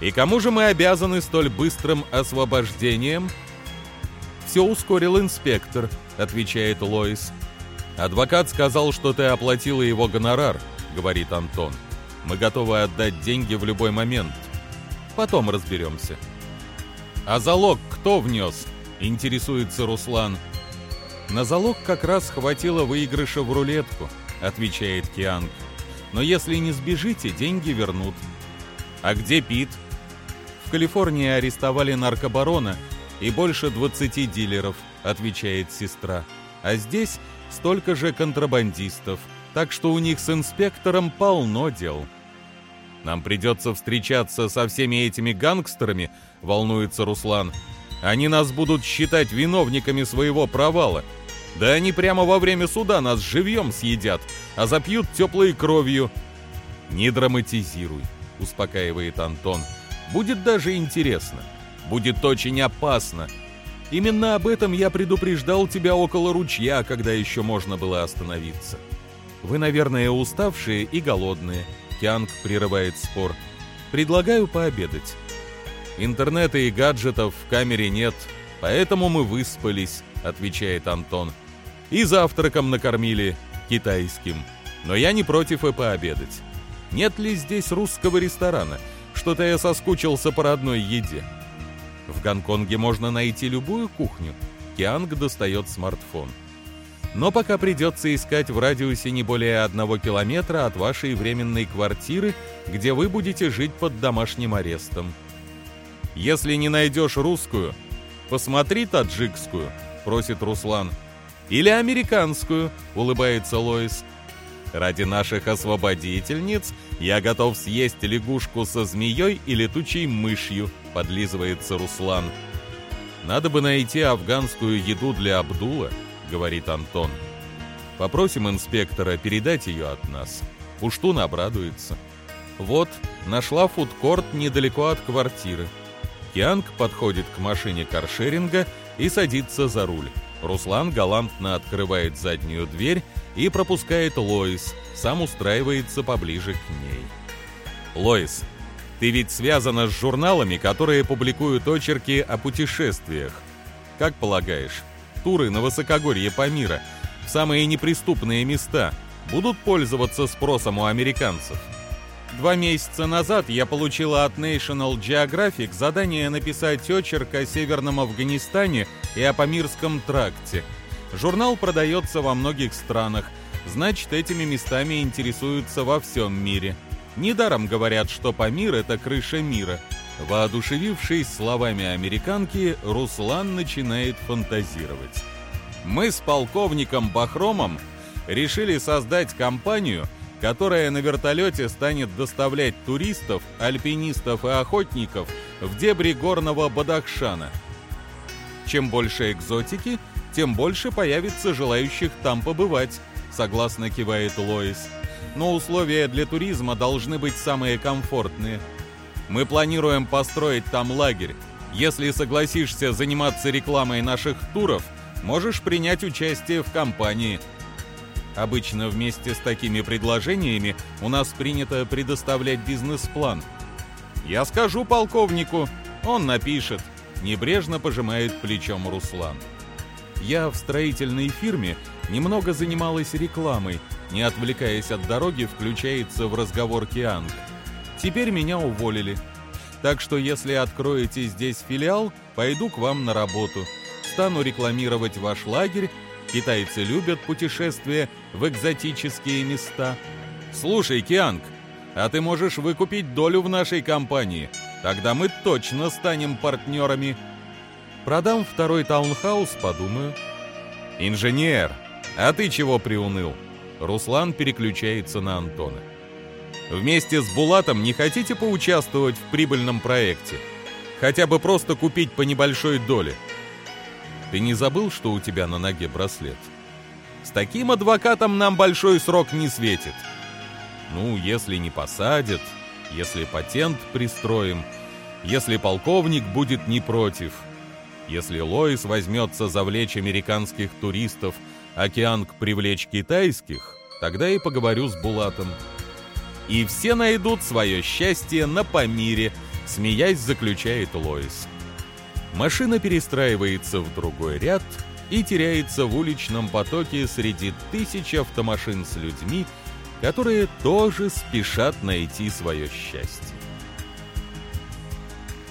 «И кому же мы обязаны столь быстрым освобождением?» «Все ускорил инспектор», — отвечает Лоис. «Адвокат сказал, что ты оплатила его гонорар», — говорит Антон. «Мы готовы отдать деньги в любой момент. Потом разберемся». «А залог кто внес?» — интересуется Руслан. «На залог как раз хватило выигрыша в рулетку», — отвечает Кианг. Но если не сбежите, деньги вернут. А где Пит? В Калифорнии арестовали наркобарона и больше 20 дилеров, отвечает сестра. А здесь столько же контрабандистов, так что у них с инспектором полно дел. Нам придется встречаться со всеми этими гангстерами, волнуется Руслан. Они нас будут считать виновниками своего провала. Да они прямо во время суда нас живьем съедят, а запьют теплой кровью. Не драматизируй, успокаивает Антон. Будет даже интересно. Будет очень опасно. Именно об этом я предупреждал тебя около ручья, когда еще можно было остановиться. Вы, наверное, уставшие и голодные. Кянг прерывает спор. Предлагаю пообедать. Интернета и гаджетов в камере нет, поэтому мы выспались, отвечает Антон и завтраком накормили китайским. Но я не против и пообедать. Нет ли здесь русского ресторана? Что-то я соскучился по родной еде. В Гонконге можно найти любую кухню. Кианг достает смартфон. Но пока придется искать в радиусе не более одного километра от вашей временной квартиры, где вы будете жить под домашним арестом. Если не найдешь русскую, посмотри таджикскую, просит Руслан. Или американскую, улыбается Лоис. Ради наших освободительниц я готов съесть лягушку со змеей и летучей мышью, — подлизывается Руслан. «Надо бы найти афганскую еду для Абдула», — говорит Антон. «Попросим инспектора передать ее от нас. Пуштун обрадуется». Вот, нашла фудкорт недалеко от квартиры. Янг подходит к машине каршеринга и садится за руль. Руслан галантно открывает заднюю дверь и пропускает Лоис, сам устраивается поближе к ней. «Лоис, ты ведь связана с журналами, которые публикуют очерки о путешествиях. Как полагаешь, туры на высокогорье Памира, в самые неприступные места, будут пользоваться спросом у американцев?» Два месяца назад я получила от National Geographic задание написать очерк о Северном Афганистане и о Памирском тракте. Журнал продается во многих странах, значит, этими местами интересуются во всем мире. Недаром говорят, что Памир — это крыша мира. Воодушевившись словами американки, Руслан начинает фантазировать. Мы с полковником Бахромом решили создать компанию — которая на вертолете станет доставлять туристов, альпинистов и охотников в дебри горного Бадахшана. Чем больше экзотики, тем больше появится желающих там побывать, согласно кивает Лоис. Но условия для туризма должны быть самые комфортные. Мы планируем построить там лагерь. Если согласишься заниматься рекламой наших туров, можешь принять участие в кампании – Обычно вместе с такими предложениями у нас принято предоставлять бизнес-план. Я скажу полковнику, он напишет. Небрежно пожимает плечом Руслан. Я в строительной фирме немного занималась рекламой, не отвлекаясь от дороги, включается в разговор Кианг. Теперь меня уволили. Так что если откроете здесь филиал, пойду к вам на работу. Стану рекламировать ваш лагерь Китайцы любят путешествия в экзотические места. Слушай, Кианг, а ты можешь выкупить долю в нашей компании. Тогда мы точно станем партнерами. Продам второй таунхаус, подумаю. Инженер, а ты чего приуныл? Руслан переключается на Антона. Вместе с Булатом не хотите поучаствовать в прибыльном проекте? Хотя бы просто купить по небольшой доле. Ты не забыл, что у тебя на ноге браслет? С таким адвокатом нам большой срок не светит. Ну, если не посадят, если патент пристроим, если полковник будет не против, если Лоис возьмется завлечь американских туристов, океанг привлечь китайских, тогда и поговорю с Булатом. И все найдут свое счастье на Памире, смеясь, заключает Лоис. Машина перестраивается в другой ряд и теряется в уличном потоке среди тысяч автомашин с людьми, которые тоже спешат найти свое счастье.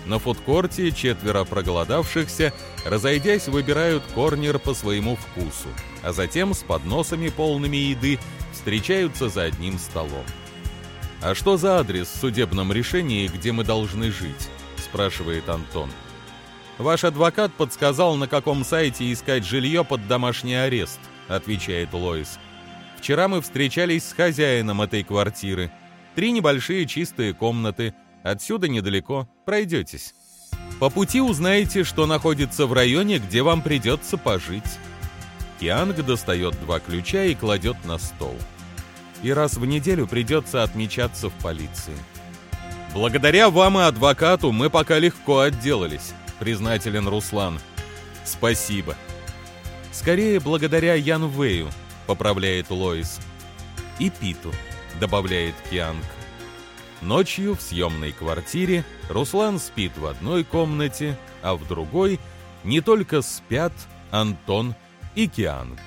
На фудкорте четверо проголодавшихся, разойдясь, выбирают корнер по своему вкусу, а затем с подносами полными еды встречаются за одним столом. «А что за адрес в судебном решении, где мы должны жить?» – спрашивает Антон. – Ваш адвокат подсказал, на каком сайте искать жилье под домашний арест, отвечает Лоис. Вчера мы встречались с хозяином этой квартиры. Три небольшие чистые комнаты. Отсюда недалеко. Пройдетесь. По пути узнаете, что находится в районе, где вам придется пожить. Кианг достает два ключа и кладет на стол. И раз в неделю придется отмечаться в полиции. Благодаря вам и адвокату мы пока легко отделались признателен Руслан. Спасибо. Скорее благодаря Ян Вэю, поправляет Лоис. И Питу, добавляет Кианг. Ночью в съемной квартире Руслан спит в одной комнате, а в другой не только спят Антон и Кианг.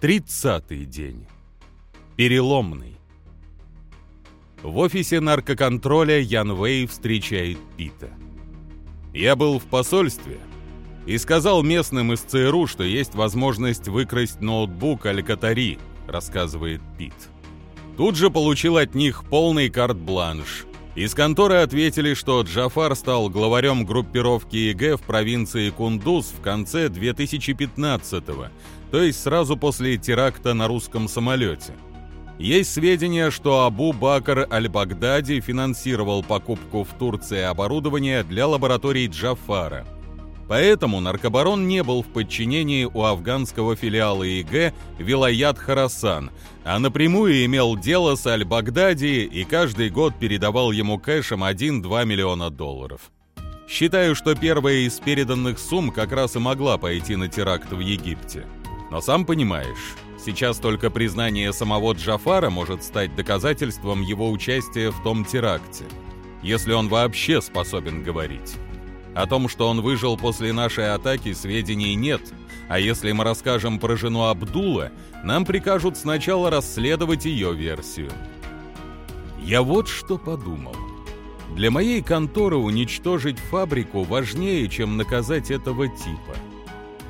Тридцатый день. Переломный. В офисе наркоконтроля Ян Вэй встречает Пита. «Я был в посольстве и сказал местным из ЦРУ, что есть возможность выкрасть ноутбук Аль-Катари», рассказывает Пит. Тут же получил от них полный карт-бланш. Из конторы ответили, что Джафар стал главарем группировки ИГ в провинции Кундуз в конце 2015-го, то есть сразу после теракта на русском самолете. Есть сведения, что Абу Бакр Аль-Багдади финансировал покупку в Турции оборудования для лабораторий Джафара. Поэтому наркобарон не был в подчинении у афганского филиала ИГ Вилаят Харасан, а напрямую имел дело с Аль-Багдади и каждый год передавал ему кэшем 1-2 миллиона долларов. Считаю, что первая из переданных сумм как раз и могла пойти на теракт в Египте. Но сам понимаешь, сейчас только признание самого Джафара может стать доказательством его участия в том теракте, если он вообще способен говорить. О том, что он выжил после нашей атаки, сведений нет, а если мы расскажем про жену Абдула, нам прикажут сначала расследовать ее версию. Я вот что подумал. Для моей конторы уничтожить фабрику важнее, чем наказать этого типа –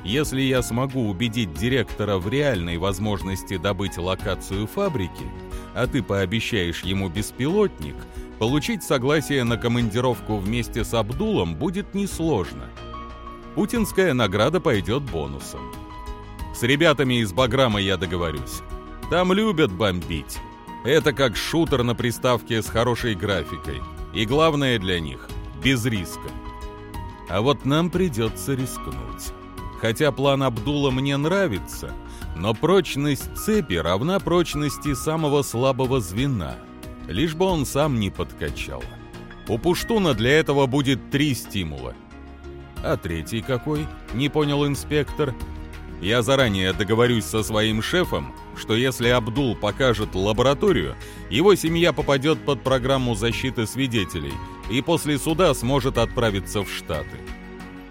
если я смогу убедить директора в реальной возможности добыть локацию фабрики, а ты пообещаешь ему беспилотник, получить согласие на командировку вместе с Абдулом будет несложно. Путинская награда пойдет бонусом. С ребятами из Баграма я договорюсь. Там любят бомбить. Это как шутер на приставке с хорошей графикой. И главное для них – без риска. А вот нам придется рискнуть. Хотя план Абдула мне нравится, но прочность цепи равна прочности самого слабого звена, лишь бы он сам не подкачал. У Пуштуна для этого будет три стимула. А третий какой? Не понял инспектор. Я заранее договорюсь со своим шефом, что если Абдул покажет лабораторию, его семья попадет под программу защиты свидетелей и после суда сможет отправиться в Штаты.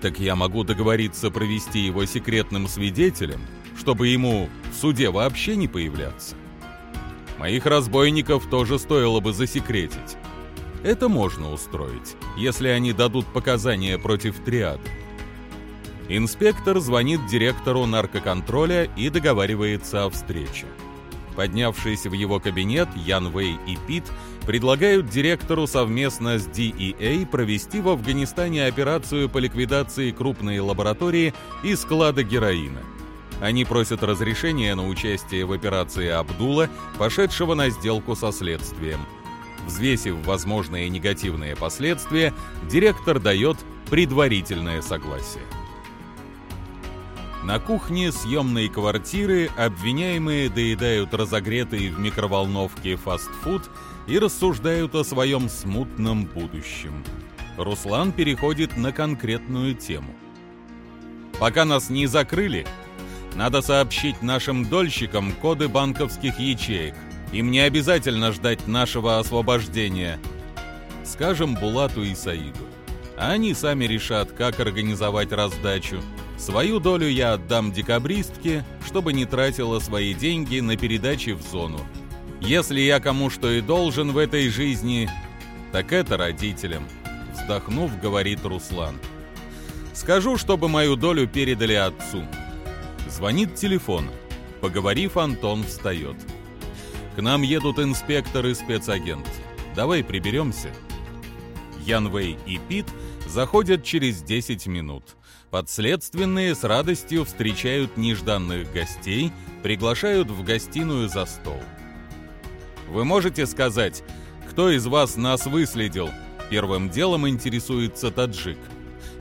Так я могу договориться провести его секретным свидетелем, чтобы ему в суде вообще не появляться. Моих разбойников тоже стоило бы засекретить. Это можно устроить, если они дадут показания против триады. Инспектор звонит директору наркоконтроля и договаривается о встрече. Поднявшись в его кабинет, Ян Вэй и Пит предлагают директору совместно с DEA провести в Афганистане операцию по ликвидации крупной лаборатории и склада героина. Они просят разрешения на участие в операции Абдула, пошедшего на сделку со следствием. Взвесив возможные негативные последствия, директор дает предварительное согласие. На кухне съемной квартиры обвиняемые доедают разогретый в микроволновке фастфуд и рассуждают о своем смутном будущем. Руслан переходит на конкретную тему. Пока нас не закрыли, надо сообщить нашим дольщикам коды банковских ячеек. Им не обязательно ждать нашего освобождения. Скажем Булату и Саиду. Они сами решат, как организовать раздачу. Свою долю я отдам декабристке, чтобы не тратила свои деньги на передачи в зону. Если я кому что и должен в этой жизни, так это родителям, вздохнув, говорит Руслан. Скажу, чтобы мою долю передали отцу. Звонит телефон. Поговорив, Антон встает. К нам едут инспектор и спецагент. Давай приберемся. Янвей и Пит заходят через 10 минут. Подследственные с радостью встречают нежданных гостей, приглашают в гостиную за стол. Вы можете сказать, кто из вас нас выследил? Первым делом интересуется таджик.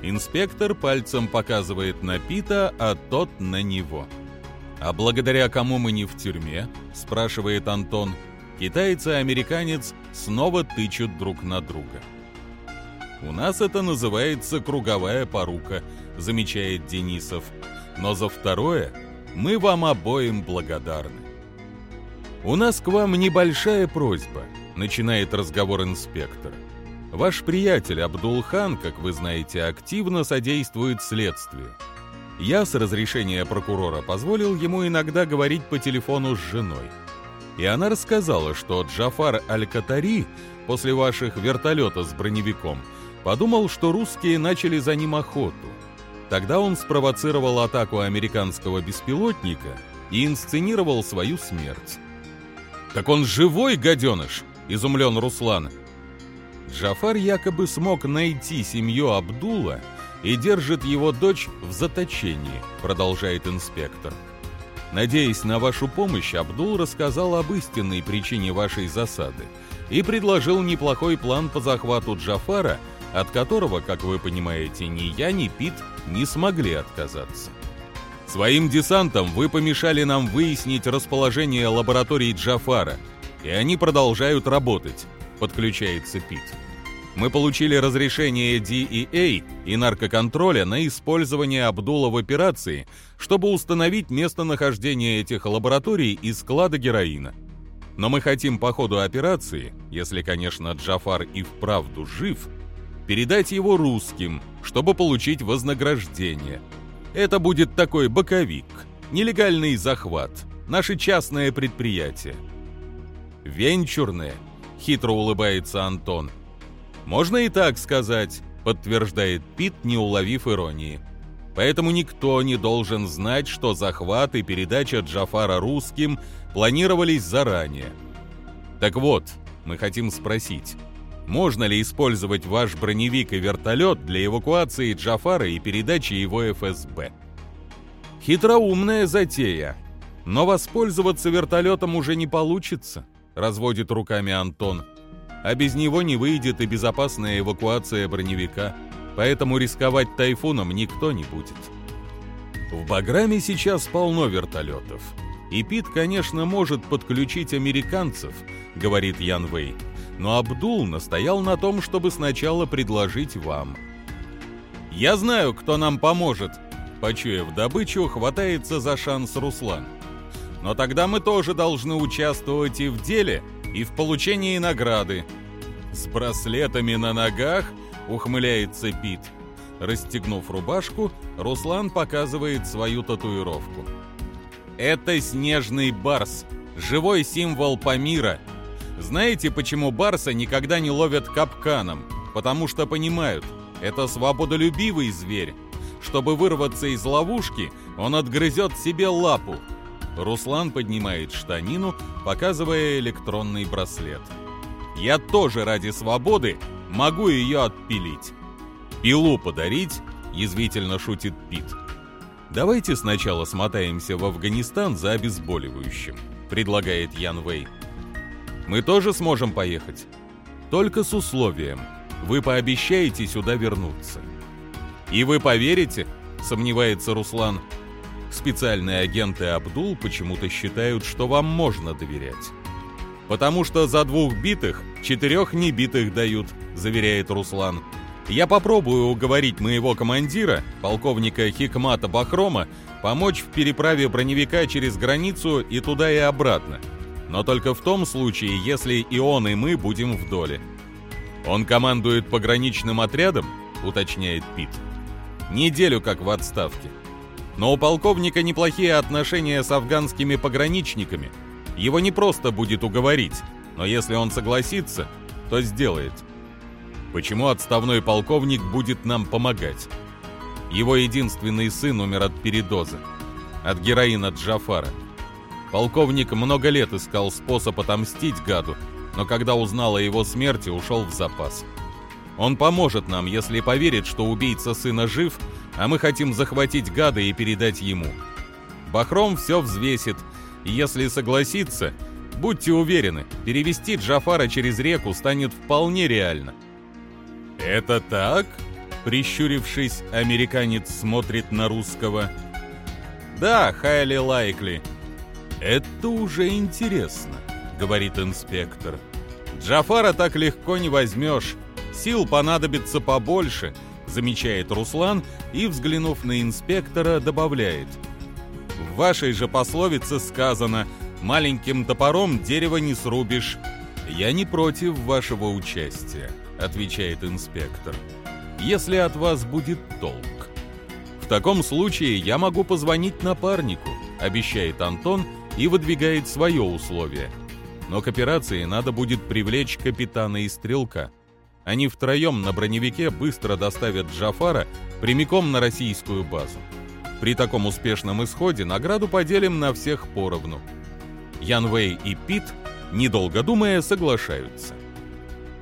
Инспектор пальцем показывает на Пита, а тот на него. «А благодаря кому мы не в тюрьме?» – спрашивает Антон. Китаец и американец снова тычут друг на друга. «У нас это называется круговая порука», — замечает Денисов. «Но за второе мы вам обоим благодарны». «У нас к вам небольшая просьба», — начинает разговор инспектор. «Ваш приятель Абдулхан, как вы знаете, активно содействует следствию. Я с разрешения прокурора позволил ему иногда говорить по телефону с женой. И она рассказала, что Джафар Аль-Катари после ваших вертолета с броневиком — Подумал, что русские начали за ним охоту. Тогда он спровоцировал атаку американского беспилотника и инсценировал свою смерть. «Так он живой, гаденыш!» — изумлен Руслан. Джафар якобы смог найти семью Абдула и держит его дочь в заточении, продолжает инспектор. Надеясь на вашу помощь, Абдул рассказал об истинной причине вашей засады и предложил неплохой план по захвату Джафара, от которого, как вы понимаете, ни я, ни Пит не смогли отказаться. Своим десантом вы помешали нам выяснить расположение лаборатории Джафара, и они продолжают работать, подключается Пит. Мы получили разрешение DEA и наркоконтроля на использование Абдула в операции, чтобы установить местонахождение этих лабораторий и склада героина. Но мы хотим по ходу операции, если, конечно, Джафар и вправду жив, передать его русским, чтобы получить вознаграждение. Это будет такой боковик, нелегальный захват, наше частное предприятие. Венчурное, хитро улыбается Антон. Можно и так сказать, подтверждает Пит, не уловив иронии. Поэтому никто не должен знать, что захват и передача Джафара русским планировались заранее. Так вот, мы хотим спросить, можно ли использовать ваш броневик и вертолет для эвакуации Джафара и передачи его ФСБ. Хитроумная затея, но воспользоваться вертолетом уже не получится, разводит руками Антон. А без него не выйдет и безопасная эвакуация броневика, поэтому рисковать тайфуном никто не будет. В Баграме сейчас полно вертолетов. И Пит, конечно, может подключить американцев, говорит Ян Вэй но Абдул настоял на том, чтобы сначала предложить вам. «Я знаю, кто нам поможет», — почуяв добычу, хватается за шанс Руслан. «Но тогда мы тоже должны участвовать и в деле, и в получении награды». «С браслетами на ногах?» — ухмыляется Пит. Расстегнув рубашку, Руслан показывает свою татуировку. «Это снежный барс, живой символ Памира», знаете, почему барса никогда не ловят капканом? Потому что понимают, это свободолюбивый зверь. Чтобы вырваться из ловушки, он отгрызет себе лапу. Руслан поднимает штанину, показывая электронный браслет. Я тоже ради свободы могу ее отпилить. Пилу подарить, язвительно шутит Пит. Давайте сначала смотаемся в Афганистан за обезболивающим, предлагает Ян Вэй мы тоже сможем поехать. Только с условием. Вы пообещаете сюда вернуться. И вы поверите, сомневается Руслан. Специальные агенты Абдул почему-то считают, что вам можно доверять. Потому что за двух битых четырех небитых дают, заверяет Руслан. Я попробую уговорить моего командира, полковника Хикмата Бахрома, помочь в переправе броневика через границу и туда и обратно но только в том случае, если и он, и мы будем в доле. Он командует пограничным отрядом, уточняет Пит. Неделю как в отставке. Но у полковника неплохие отношения с афганскими пограничниками. Его не просто будет уговорить, но если он согласится, то сделает. Почему отставной полковник будет нам помогать? Его единственный сын умер от передоза. От героина Джафара. Полковник много лет искал способ отомстить гаду, но когда узнал о его смерти, ушел в запас. Он поможет нам, если поверит, что убийца сына жив, а мы хотим захватить гада и передать ему. Бахром все взвесит, и если согласится, будьте уверены, перевести Джафара через реку станет вполне реально. «Это так?» — прищурившись, американец смотрит на русского. «Да, Хайли Лайкли», «Это уже интересно», — говорит инспектор. «Джафара так легко не возьмешь. Сил понадобится побольше», — замечает Руслан и, взглянув на инспектора, добавляет. «В вашей же пословице сказано «маленьким топором дерево не срубишь». «Я не против вашего участия», — отвечает инспектор. «Если от вас будет толк». «В таком случае я могу позвонить напарнику», — обещает Антон, — и выдвигает свое условие. Но к операции надо будет привлечь капитана и стрелка. Они втроем на броневике быстро доставят Джафара прямиком на российскую базу. При таком успешном исходе награду поделим на всех поровну. Ян Вэй и Пит недолго думая, соглашаются.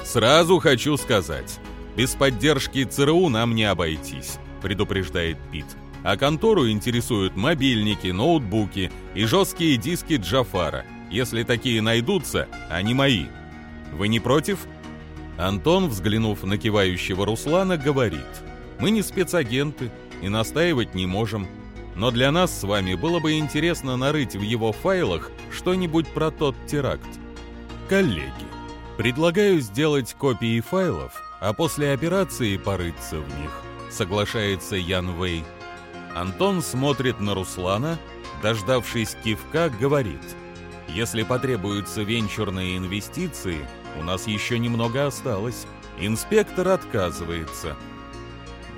«Сразу хочу сказать, без поддержки ЦРУ нам не обойтись», — предупреждает Пит. «А контору интересуют мобильники, ноутбуки и жесткие диски Джафара. Если такие найдутся, они мои. Вы не против?» Антон, взглянув на кивающего Руслана, говорит. «Мы не спецагенты и настаивать не можем. Но для нас с вами было бы интересно нарыть в его файлах что-нибудь про тот теракт. Коллеги, предлагаю сделать копии файлов, а после операции порыться в них, соглашается Ян Вэй. Антон смотрит на Руслана, дождавшись кивка, говорит, если потребуются венчурные инвестиции, у нас еще немного осталось. Инспектор отказывается.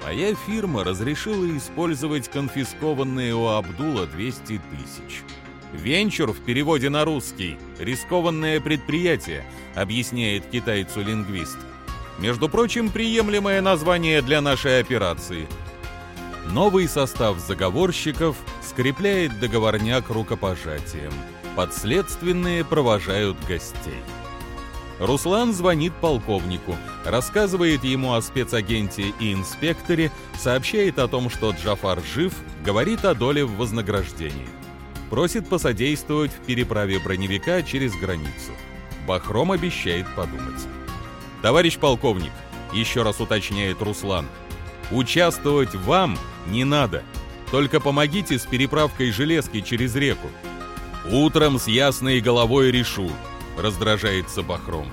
Моя фирма разрешила использовать конфискованные у Абдула 200 тысяч. Венчур в переводе на русский – рискованное предприятие, объясняет китайцу лингвист. Между прочим, приемлемое название для нашей операции. Новый состав заговорщиков скрепляет договорняк рукопожатием. Подследственные провожают гостей. Руслан звонит полковнику, рассказывает ему о спецагенте и инспекторе, сообщает о том, что Джафар жив, говорит о доле в вознаграждении. Просит посодействовать в переправе броневика через границу. Бахром обещает подумать. «Товарищ полковник», — еще раз уточняет Руслан, «участвовать вам не надо. Только помогите с переправкой железки через реку». «Утром с ясной головой решу», раздражается Бахром.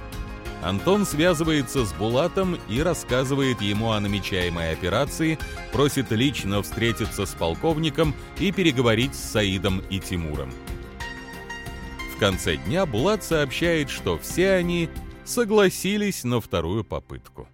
Антон связывается с Булатом и рассказывает ему о намечаемой операции, просит лично встретиться с полковником и переговорить с Саидом и Тимуром. В конце дня Булат сообщает, что все они согласились на вторую попытку.